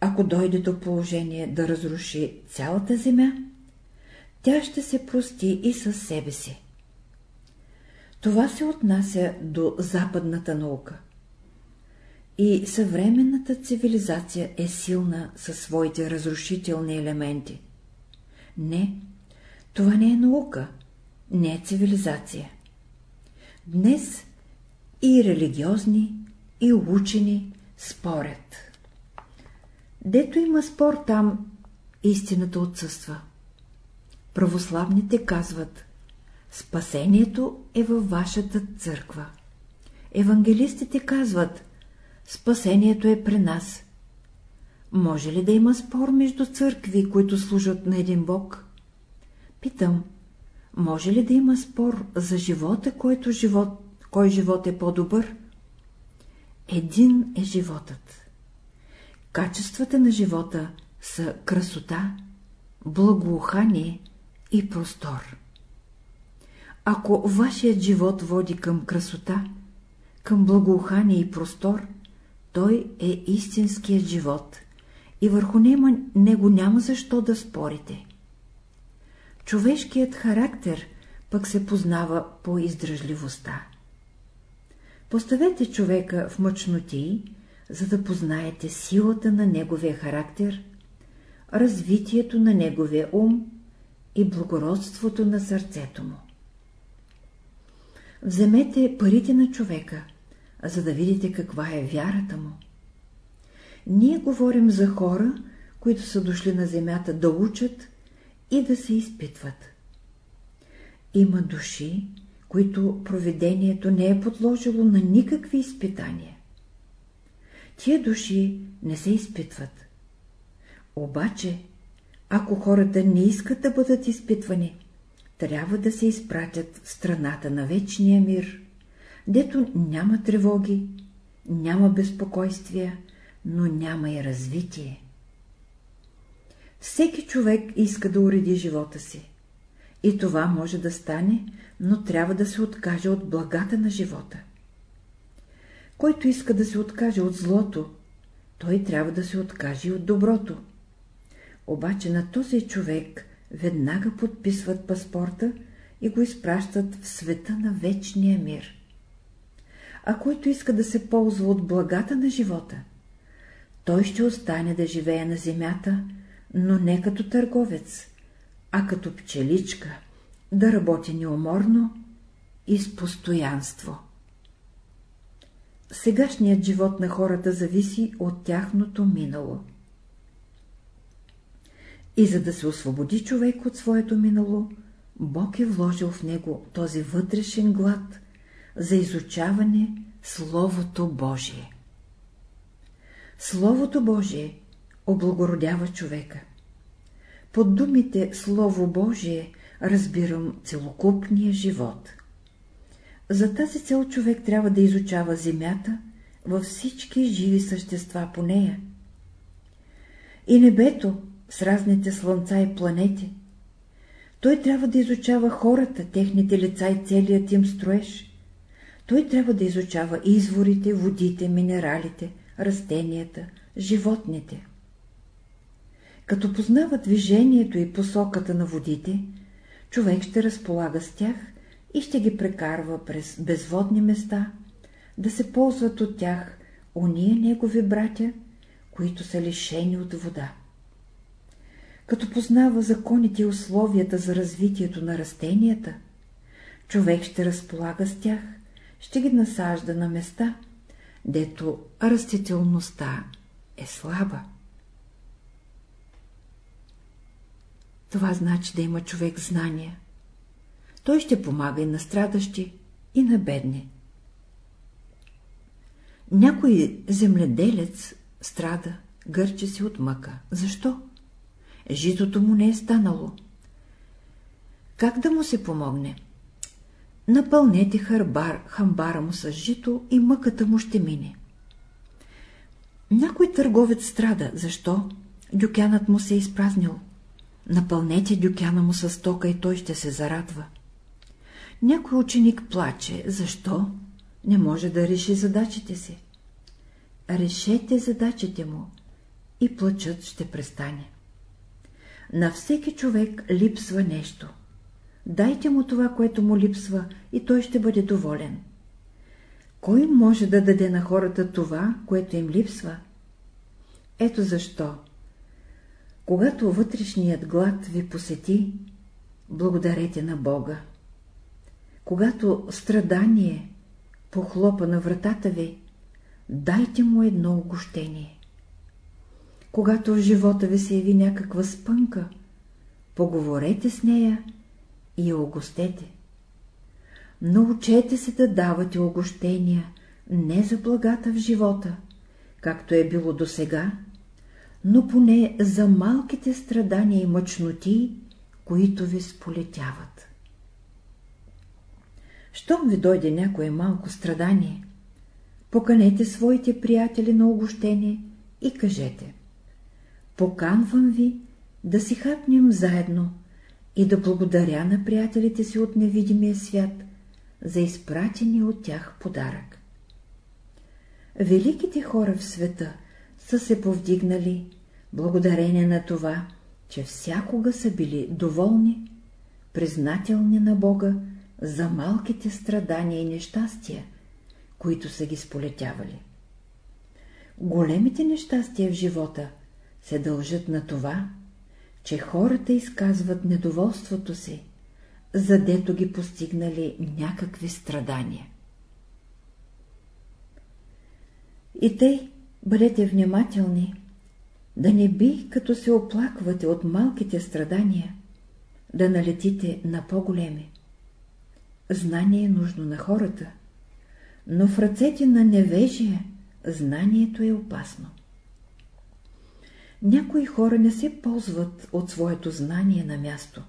Ако дойде до положение да разруши цялата земя, тя ще се прости и със себе си. Това се отнася до западната наука. И съвременната цивилизация е силна със своите разрушителни елементи. Не, това не е наука, не е цивилизация. Днес и религиозни, и учени спорят. Дето има спор там, истината отсъства. Православните казват Спасението е във вашата църква. Евангелистите казват Спасението е при нас. Може ли да има спор между църкви, които служат на един Бог? Питам, може ли да има спор за живота, който живот, кой живот е по-добър? Един е животът. Качествата на живота са красота, благоухание и простор. Ако вашият живот води към красота, към благоухание и простор, той е истинският живот и върху него няма защо да спорите. Човешкият характер пък се познава по издръжливостта. Поставете човека в мъчноти, за да познаете силата на неговия характер, развитието на неговия ум и благородството на сърцето му. Вземете парите на човека, за да видите каква е вярата му. Ние говорим за хора, които са дошли на земята да учат и да се изпитват. Има души, които проведението не е подложило на никакви изпитания. Тия души не се изпитват. Обаче, ако хората не искат да бъдат изпитвани, трябва да се изпратят в страната на вечния мир, дето няма тревоги, няма безпокойствия, но няма и развитие. Всеки човек иска да уреди живота си. И това може да стане, но трябва да се откаже от благата на живота. Който иска да се откаже от злото, той трябва да се откаже и от доброто. Обаче на този човек веднага подписват паспорта и го изпращат в света на вечния мир. А който иска да се ползва от благата на живота, той ще остане да живее на земята, но не като търговец, а като пчеличка, да работи неуморно и с постоянство. Сегашният живот на хората зависи от тяхното минало. И за да се освободи човек от своето минало, Бог е вложил в него този вътрешен глад за изучаване Словото Божие. Словото Божие облагородява човека. Под думите Слово Божие разбирам целокупния живот. За тази цел човек трябва да изучава земята във всички живи същества по нея. И небето с разните слънца и планети. Той трябва да изучава хората, техните лица и целият им строеж. Той трябва да изучава изворите, водите, минералите, растенията, животните. Като познава движението и посоката на водите, човек ще разполага с тях и ще ги прекарва през безводни места, да се ползват от тях уния негови братя, които са лишени от вода. Като познава законите и условията за развитието на растенията, човек ще разполага с тях, ще ги насажда на места, дето растителността е слаба. Това значи да има човек знания. Той ще помага и на страдащи, и на бедни. Някой земледелец страда, гърчи си от мъка. Защо? Житото му не е станало. Как да му се помогне? Напълнете харбар, хамбара му с жито и мъката му ще мине. Някой търговец страда. Защо? Дюкянът му се е изпразнил. Напълнете дюкяна му с тока и той ще се зарадва. Някой ученик плаче. Защо? Не може да реши задачите си. Решете задачите му и плачът ще престане. На всеки човек липсва нещо. Дайте му това, което му липсва, и той ще бъде доволен. Кой може да даде на хората това, което им липсва? Ето защо когато вътрешният глад ви посети, благодарете на Бога. Когато страдание похлопа на вратата ви, дайте му едно огощение. Когато в живота ви се яви някаква спънка, поговорете с нея и я огостете. Научете се да давате огощения не за благата в живота, както е било досега, но поне за малките страдания и мъчноти, които ви сполетяват. Щом ви дойде някое малко страдание, поканете своите приятели на огощение и кажете Поканвам ви да си хапнем заедно и да благодаря на приятелите си от невидимия свят за изпратени от тях подарък. Великите хора в света са се повдигнали благодарение на това, че всякога са били доволни, признателни на Бога за малките страдания и нещастия, които са ги сполетявали. Големите нещастия в живота се дължат на това, че хората изказват недоволството си, задето ги постигнали някакви страдания. И тъй бъдете внимателни, да не би, като се оплаквате от малките страдания, да налетите на по-големи. Знание е нужно на хората, но в ръцете на невежия знанието е опасно. Някои хора не се ползват от своето знание на място.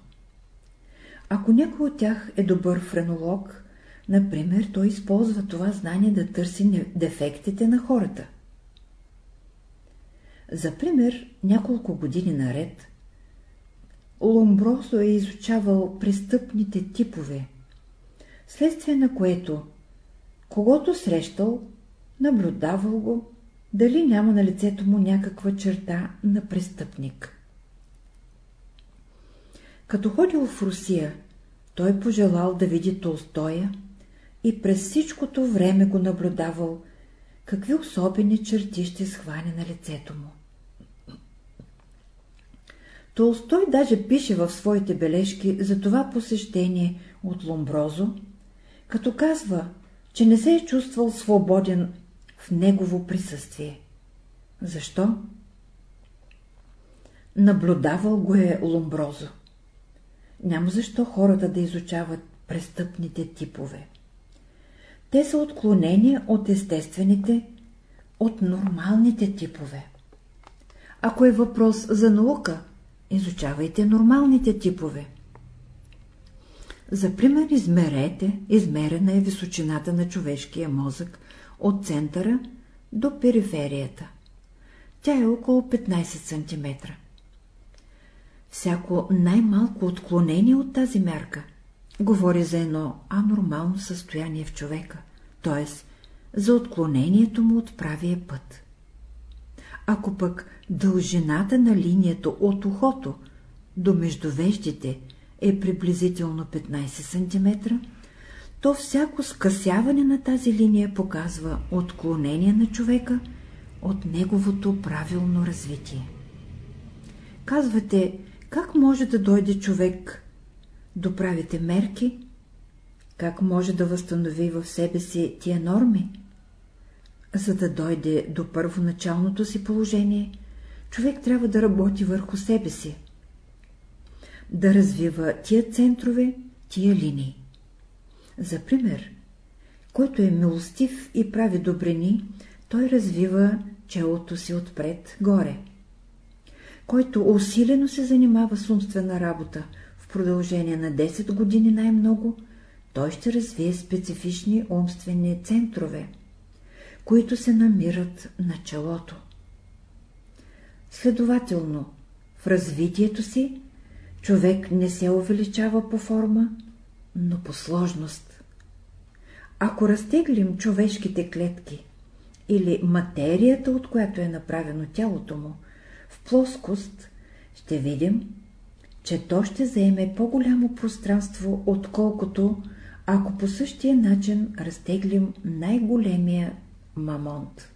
Ако някой от тях е добър френолог, например, той използва това знание да търси дефектите на хората. За пример, няколко години наред, Ломброзо е изучавал престъпните типове, следствие на което, когато срещал, наблюдавал го, дали няма на лицето му някаква черта на престъпник. Като ходил в Русия, той пожелал да види Толстоя и през всичкото време го наблюдавал, какви особени черти ще схване на лицето му. Толстой даже пише в своите бележки за това посещение от Ломброзо, като казва, че не се е чувствал свободен в негово присъствие. Защо? Наблюдавал го е Ломброзо. Няма защо хората да изучават престъпните типове. Те са отклонения от естествените, от нормалните типове. Ако е въпрос за наука, изучавайте нормалните типове. За пример измерете, измерена е височината на човешкия мозък от центъра до периферията. Тя е около 15 см. Всяко най-малко отклонение от тази мярка говори за едно анормално състояние в човека, т.е. за отклонението му от правия път. Ако пък дължината на линията от ухото до междувеждите е приблизително 15 см, то всяко скъсяване на тази линия показва отклонение на човека от неговото правилно развитие. Казвате, как може да дойде човек до правите мерки? Как може да възстанови в себе си тия норми? За да дойде до първоначалното си положение, човек трябва да работи върху себе си, да развива тия центрове, тия линии. За пример, който е милостив и прави добрини, той развива челото си отпред горе. Който усилено се занимава с умствена работа в продължение на 10 години най-много, той ще развие специфични умствени центрове, които се намират на челото. Следователно, в развитието си човек не се увеличава по форма, но по сложност. Ако разтеглим човешките клетки или материята, от която е направено тялото му, в плоскост, ще видим, че то ще заеме по-голямо пространство, отколкото ако по същия начин разтеглим най-големия мамонт.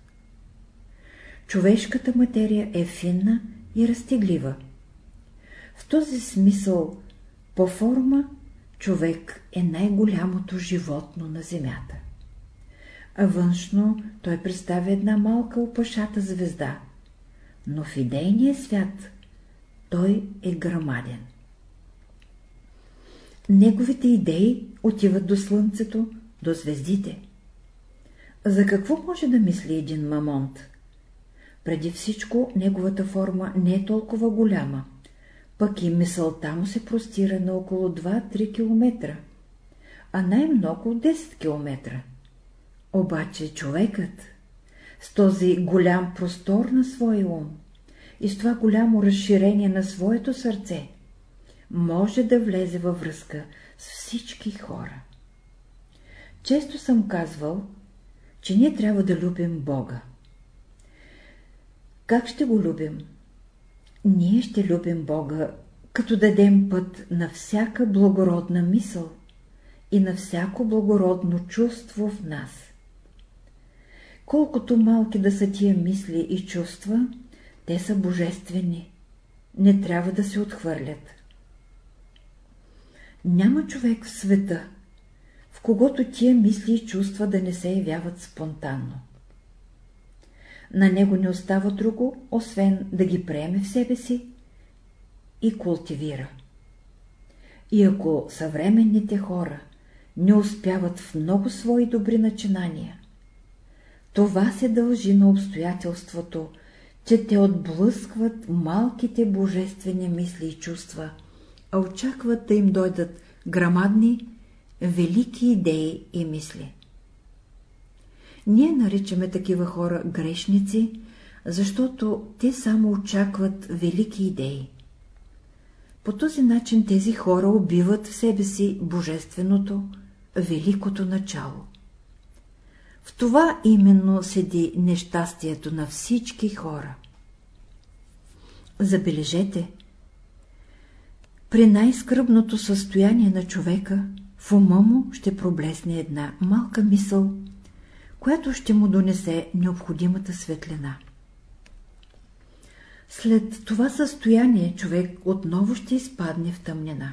Човешката материя е финна и разтеглива. В този смисъл, по форма, човек е най-голямото животно на земята. А външно той представя една малка опашата звезда, но в идейния свят той е грамаден. Неговите идеи отиват до слънцето, до звездите. За какво може да мисли един мамонт? Преди всичко, неговата форма не е толкова голяма, пък и мисълта му се простира на около 2-3 км, а най-много 10 км. Обаче човекът с този голям простор на своя ум и с това голямо разширение на своето сърце може да влезе във връзка с всички хора. Често съм казвал, че ние трябва да любим Бога. Как ще го любим? Ние ще любим Бога, като дадем път на всяка благородна мисъл и на всяко благородно чувство в нас. Колкото малки да са тия мисли и чувства, те са божествени, не трябва да се отхвърлят. Няма човек в света, в когото тия мисли и чувства да не се явяват спонтанно. На него не остава друго, освен да ги приеме в себе си и култивира. И ако съвременните хора не успяват в много свои добри начинания, това се дължи на обстоятелството, че те отблъскват малките божествени мисли и чувства, а очакват да им дойдат грамадни, велики идеи и мисли. Ние наричаме такива хора грешници, защото те само очакват велики идеи. По този начин тези хора убиват в себе си божественото, великото начало. В това именно седи нещастието на всички хора. Забележете, при най-скръбното състояние на човека в ума му ще проблесне една малка мисъл, която ще му донесе необходимата светлина. След това състояние човек отново ще изпадне в тъмнина.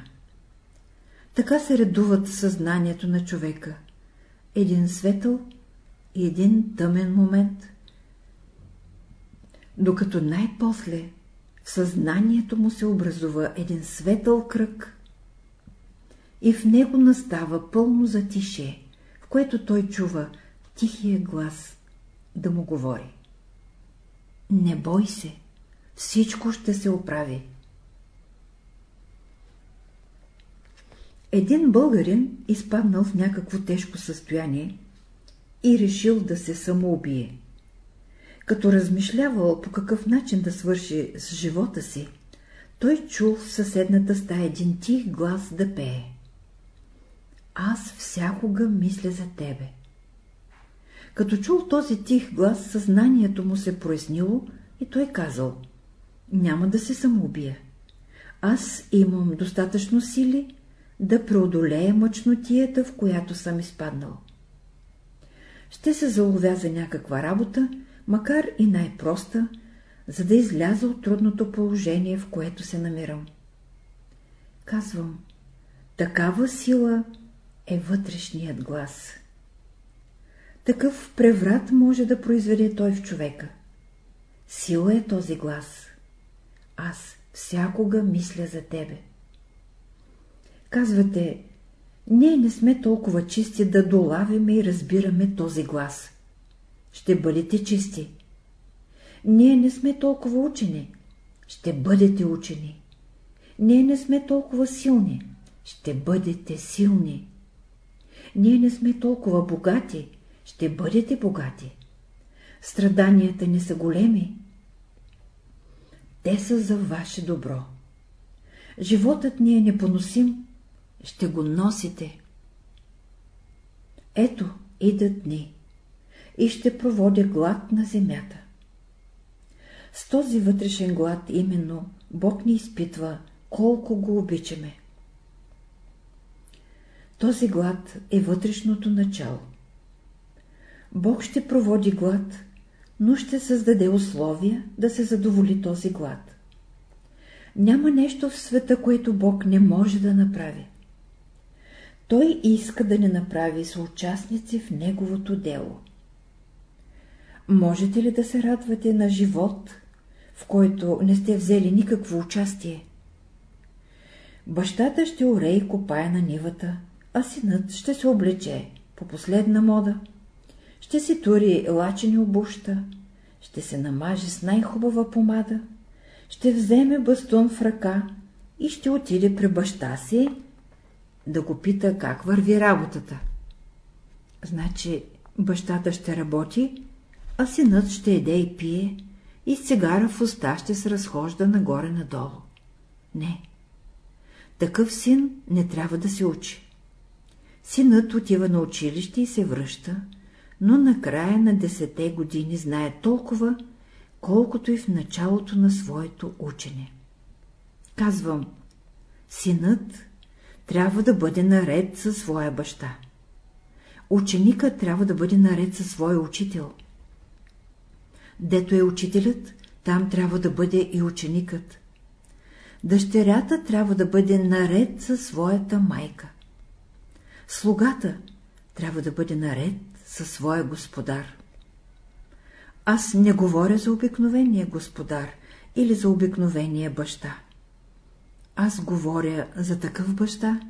Така се редуват съзнанието на човека. Един светъл и един тъмен момент, докато най-после в съзнанието му се образува един светъл кръг и в него настава пълно затише, в което той чува тихия глас да му говори. Не бой се, всичко ще се оправи. Един българин изпаднал в някакво тежко състояние и решил да се самоубие. Като размишлявал по какъв начин да свърши с живота си, той чул в съседната стая един тих глас да пее. Аз всякога мисля за тебе. Като чул този тих глас, съзнанието му се прояснило и той казал Няма да се самоубия. Аз имам достатъчно сили да преодолея мъчнотията, в която съм изпаднал. Ще се заловя за някаква работа, макар и най-проста, за да изляза от трудното положение, в което се намирам. Казвам, такава сила е вътрешният глас. Такъв преврат може да произведе той в човека. Сила е този глас. Аз всякога мисля за тебе. Казвате, ние не сме толкова чисти да долавяме и разбираме този глас. Ще бъдете чисти. Ние не сме толкова учени. Ще бъдете учени. Ние не сме толкова силни. Ще бъдете силни. Ние не сме толкова богати ще бъдете богати. Страданията не са големи. Те са за ваше добро. Животът ни е непоносим, ще го носите. Ето, идат дни и ще проводя глад на земята. С този вътрешен глад именно Бог ни изпитва колко го обичаме. Този глад е вътрешното начало. Бог ще проводи глад, но ще създаде условия да се задоволи този глад. Няма нещо в света, което Бог не може да направи. Той иска да не направи съучастници в Неговото дело. Можете ли да се радвате на живот, в който не сте взели никакво участие? Бащата ще оре и копае на нивата, а синът ще се облече по последна мода, ще си тури лачени обуща, ще се намаже с най-хубава помада, ще вземе бастун в ръка и ще отиде при баща си да го пита как върви работата. Значи бащата ще работи, а синът ще еде и пие, и с цигара в уста ще се разхожда нагоре-надолу. Не. Такъв син не трябва да се учи. Синът отива на училище и се връща, но накрая на десете години знае толкова, колкото и в началото на своето учене. Казвам, синът трябва да бъде наред със своя баща. Ученикът трябва да бъде наред със своя учител. Дето е учителят, там трябва да бъде и ученикът. Дъщерята трябва да бъде наред със своята майка. Слугата трябва да бъде наред със своя господар. Аз не говоря за обикновения господар или за обикновения баща. Аз говоря за такъв баща,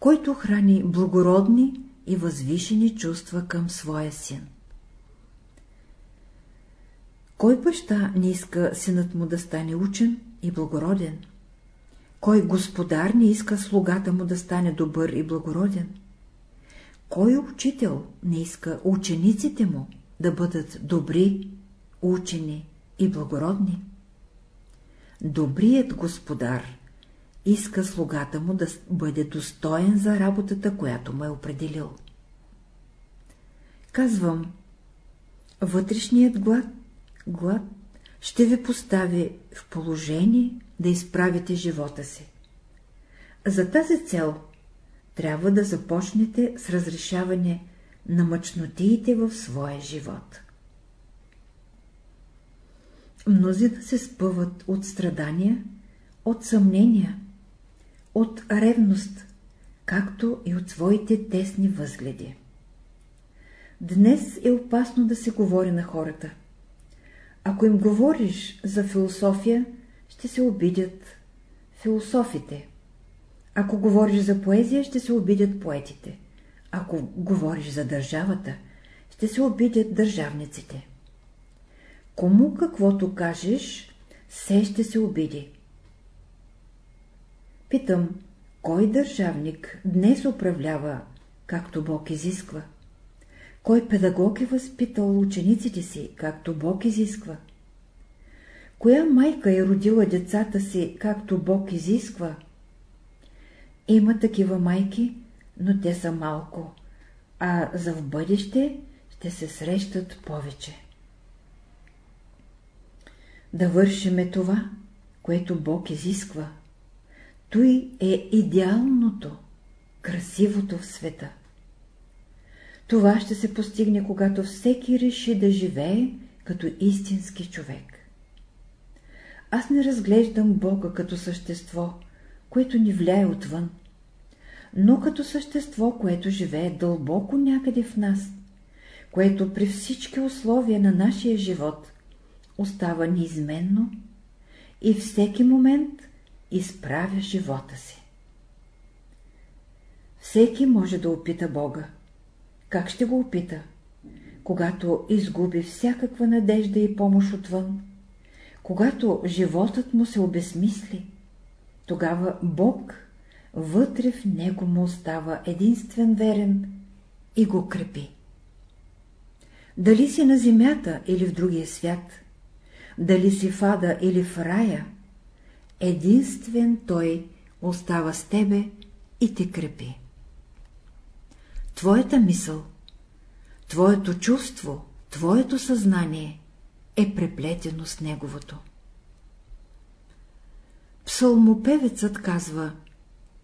който храни благородни и възвишени чувства към своя син. Кой баща не иска синът му да стане учен и благороден? Кой господар не иска слугата му да стане добър и благороден? Кой учител не иска учениците му да бъдат добри, учени и благородни? Добрият господар иска слугата му да бъде достоен за работата, която му е определил. Казвам, вътрешният глад, глад ще ви постави в положение да изправите живота си. За тази цел трябва да започнете с разрешаване на мъчнотиите в своя живот. Мнозина се спъват от страдания, от съмнения, от ревност, както и от своите тесни възгледи. Днес е опасно да се говори на хората. Ако им говориш за философия, ще се обидят философите. Ако говориш за поезия, ще се обидят поетите. Ако говориш за държавата, ще се обидят държавниците. Кому каквото кажеш, все ще се обиди. Питам, кой държавник днес управлява, както Бог изисква? Кой педагог е възпитал учениците си, както Бог изисква? Коя майка е родила децата си, както Бог изисква? Има такива майки, но те са малко, а за в бъдеще ще се срещат повече. Да вършиме това, което Бог изисква. Той е идеалното, красивото в света. Това ще се постигне, когато всеки реши да живее като истински човек. Аз не разглеждам Бога като същество, което ни влияе отвън, но като същество, което живее дълбоко някъде в нас, което при всички условия на нашия живот остава неизменно и всеки момент изправя живота си. Всеки може да опита Бога. Как ще го опита? Когато изгуби всякаква надежда и помощ отвън, когато животът му се обесмисли, тогава Бог вътре в него му остава единствен верен и го крепи. Дали си на земята или в другия свят, дали си в ада или в рая, единствен той остава с тебе и те крепи. Твоята мисъл, твоето чувство, твоето съзнание е преплетено с неговото. Псалмопевецът казва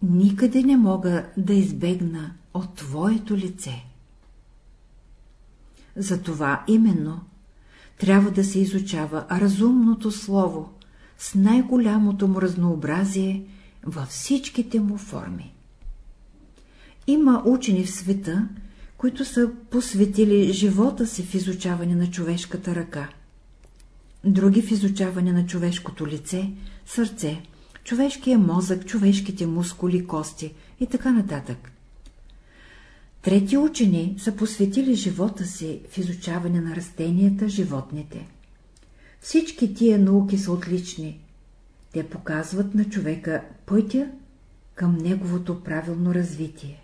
Никъде не мога да избегна от твоето лице. Затова именно трябва да се изучава разумното слово с най-голямото му разнообразие във всичките му форми. Има учени в света, които са посветили живота си в изучаване на човешката ръка, други в изучаване на човешкото лице, сърце, човешкия мозък, човешките мускули, кости и така нататък. Трети учени са посветили живота си в изучаване на растенията, животните. Всички тия науки са отлични. Те показват на човека пътя към неговото правилно развитие.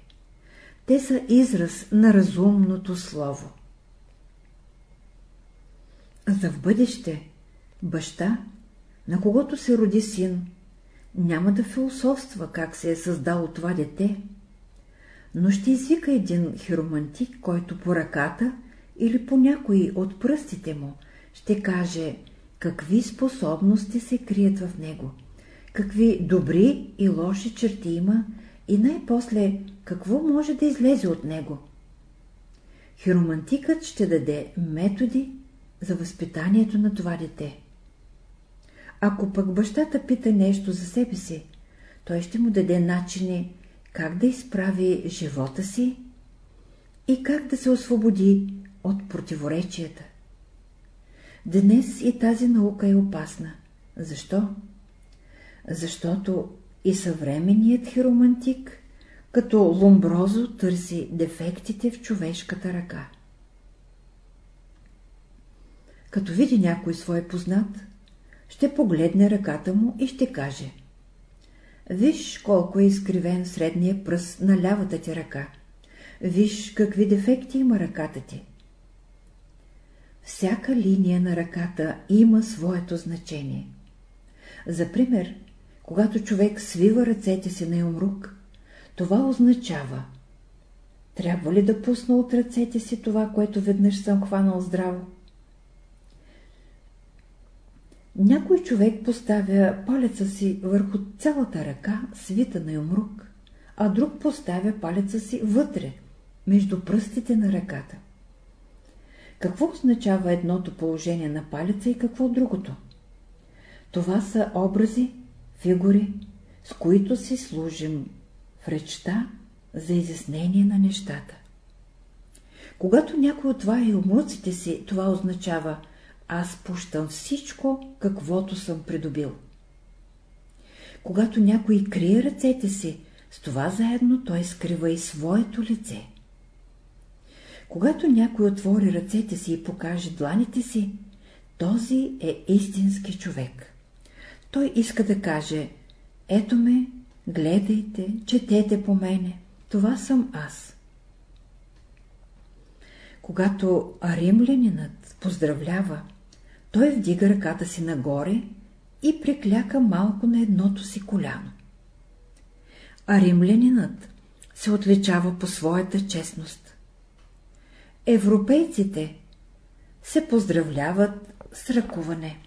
Те са израз на разумното слово. За в бъдеще баща, на когото се роди син, няма да философства как се е създало това дете, но ще извика един хиромантик, който по ръката или по някои от пръстите му ще каже какви способности се крият в него, какви добри и лоши черти има и най-после какво може да излезе от него. Хиромантикът ще даде методи за възпитанието на това дете. Ако пък бащата пита нещо за себе си, той ще му даде начини как да изправи живота си и как да се освободи от противоречията. Днес и тази наука е опасна. Защо? Защото и съвременният хиромантик, като ломброзо, търси дефектите в човешката ръка. Като види някой свой познат, ще погледне ръката му и ще каже Виж колко е изкривен средния пръст на лявата ти ръка. Виж какви дефекти има ръката ти. Всяка линия на ръката има своето значение. За пример, когато човек свива ръцете си на юмрук, това означава трябва ли да пусна от ръцете си това, което веднъж съм хванал здраво? Някой човек поставя палеца си върху цялата ръка, свита на юмрук, а друг поставя палеца си вътре, между пръстите на ръката. Какво означава едното положение на палеца и какво другото? Това са образи, фигури, с които си служим в речта за изяснение на нещата. Когато някой отваря умруците си, това означава – аз пущам всичко, каквото съм придобил. Когато някой крие ръцете си, с това заедно той скрива и своето лице. Когато някой отвори ръцете си и покаже дланите си, този е истински човек. Той иска да каже, ето ме, гледайте, четете по мене, това съм аз. Когато римлянинът поздравлява, той вдига ръката си нагоре и прикляка малко на едното си коляно. А римлянинът се отличава по своята честност. Европейците се поздравляват с ръкуване.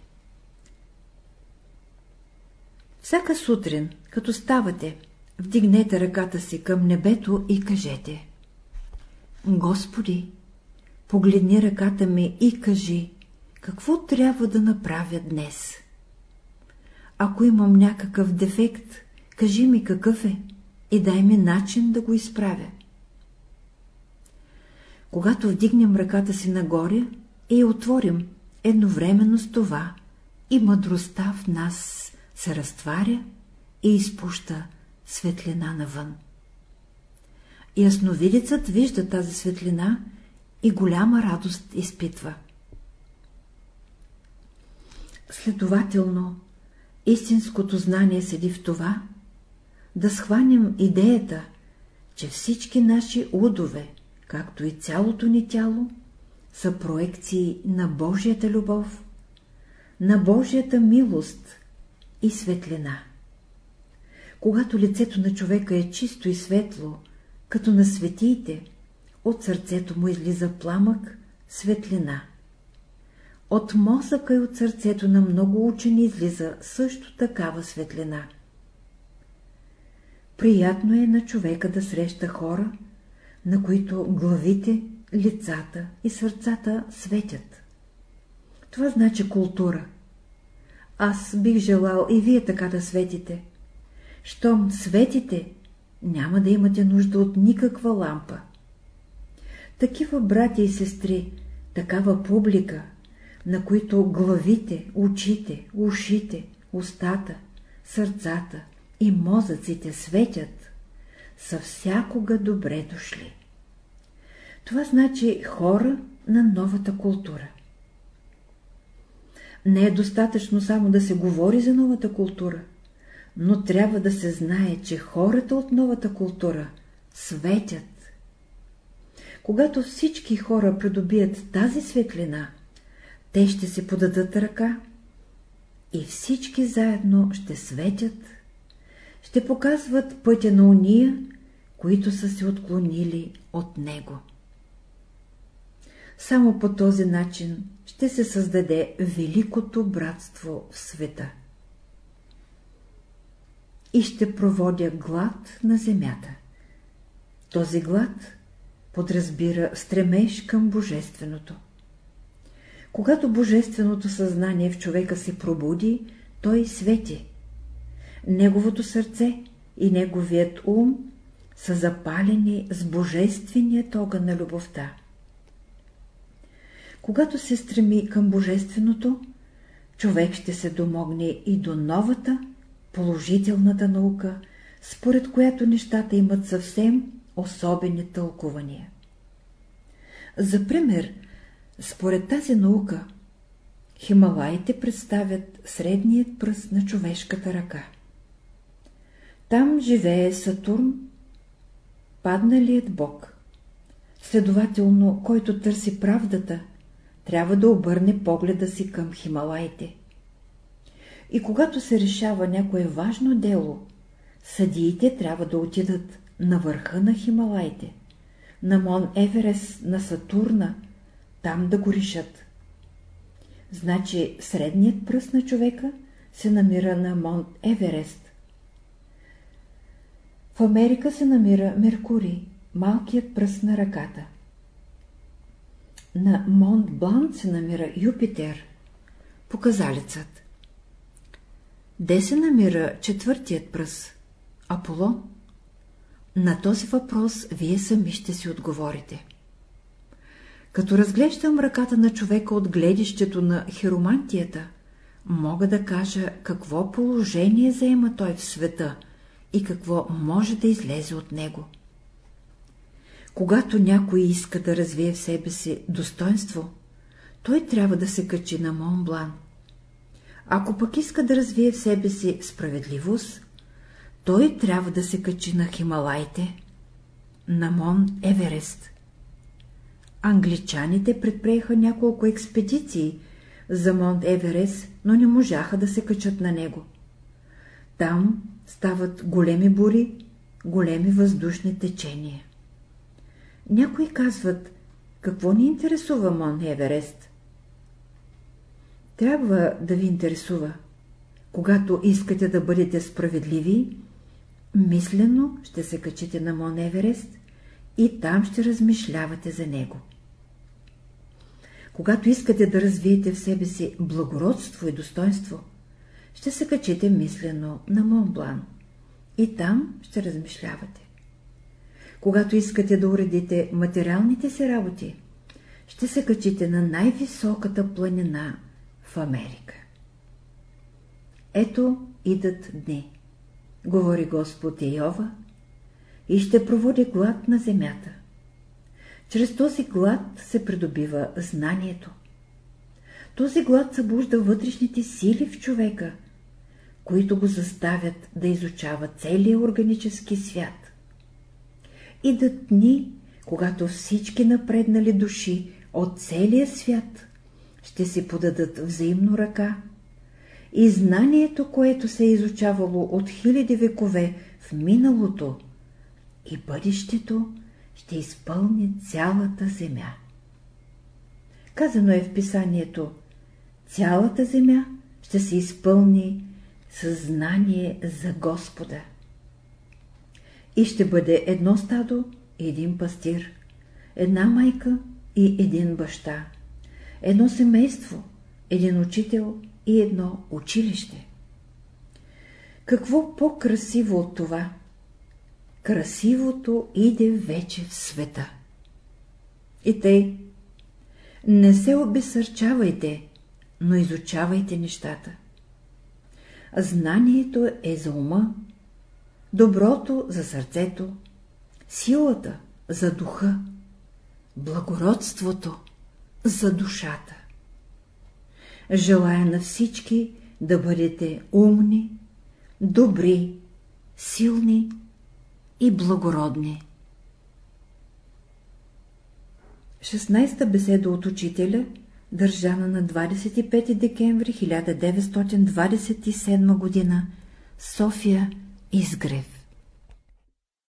Всяка сутрин, като ставате, вдигнете ръката си към небето и кажете Господи, погледни ръката ми и кажи, какво трябва да направя днес? Ако имам някакъв дефект, кажи ми какъв е и дай ми начин да го изправя. Когато вдигнем ръката си нагоре и отворим, едновременно с това и мъдростта в нас се разтваря и изпуща светлина навън. Ясновидецът вижда тази светлина и голяма радост изпитва. Следователно, истинското знание седи в това, да схванем идеята, че всички наши удове, както и цялото ни тяло, са проекции на Божията любов, на Божията милост и светлина. Когато лицето на човека е чисто и светло, като на светиите, от сърцето му излиза пламък, светлина. От мозъка и от сърцето на много учени излиза също такава светлина. Приятно е на човека да среща хора, на които главите, лицата и сърцата светят. Това значи култура. Аз бих желал и вие така да светите. Щом светите, няма да имате нужда от никаква лампа. Такива братя и сестри, такава публика, на които главите, очите, ушите, устата, сърцата и мозъците светят, са всякога добре дошли. Това значи хора на новата култура. Не е достатъчно само да се говори за новата култура, но трябва да се знае, че хората от новата култура светят. Когато всички хора придобият тази светлина, те ще се подадат ръка и всички заедно ще светят, ще показват пътя на уния, които са се отклонили от него. Само по този начин ще се създаде великото братство в света. И ще проводя глад на земята. Този глад подразбира стремеж към Божественото. Когато Божественото съзнание в човека се пробуди, той свети. Неговото сърце и неговият ум са запалени с Божественият огън на любовта. Когато се стреми към Божественото, човек ще се домогне и до новата, положителната наука, според която нещата имат съвсем особени тълкувания. За пример, според тази наука, Хималаите представят средният пръст на човешката ръка. Там живее Сатурн, падналият бог. Следователно, който търси правдата, трябва да обърне погледа си към Хималаите. И когато се решава някое важно дело, съдиите трябва да отидат на върха на Хималаите, на Мон Еверес, на Сатурна, там да го решат. Значи средният пръст на човека се намира на Монт Еверест. В Америка се намира Меркурий, малкият пръст на ръката. На Монт Блан се намира Юпитер, показалецът. Де се намира четвъртият пръст? Аполон? На този въпрос вие сами ще си отговорите. Като разглеждам ръката на човека от гледището на хиромантията, мога да кажа какво положение заема той в света и какво може да излезе от него. Когато някой иска да развие в себе си достоинство, той трябва да се качи на Монблан. Ако пък иска да развие в себе си справедливост, той трябва да се качи на Хималайте, на Мон Еверест. Англичаните предприеха няколко експедиции за Монт Еверест, но не можаха да се качат на него. Там стават големи бури, големи въздушни течения. Някои казват, какво ни интересува Мон Еверест? Трябва да ви интересува. Когато искате да бъдете справедливи, мислено ще се качите на Мон Еверест и там ще размишлявате за него. Когато искате да развиете в себе си благородство и достоинство, ще се качите мислено на Монблан и там ще размишлявате. Когато искате да уредите материалните си работи, ще се качите на най-високата планина в Америка. Ето идат дни, говори Господ Йова, и ще проводи глад на земята. Чрез този глад се придобива знанието. Този глад събужда вътрешните сили в човека, които го заставят да изучава целия органически свят. Идат дни, когато всички напреднали души от целия свят ще си подадат взаимно ръка и знанието, което се е изучавало от хиляди векове в миналото и бъдещето, ще изпълни цялата земя. Казано е в писанието, цялата земя ще се изпълни съзнание за Господа. И ще бъде едно стадо и един пастир, една майка и един баща, едно семейство, един учител и едно училище. Какво по-красиво от това? Красивото иде вече в света. И тъй, не се обесърчавайте, но изучавайте нещата. Знанието е за ума, доброто за сърцето, силата за духа, благородството за душата. Желая на всички да бъдете умни, добри, силни и благородни. 16-та беседа от учителя, държана на 25 декември 1927 г. София Изгрев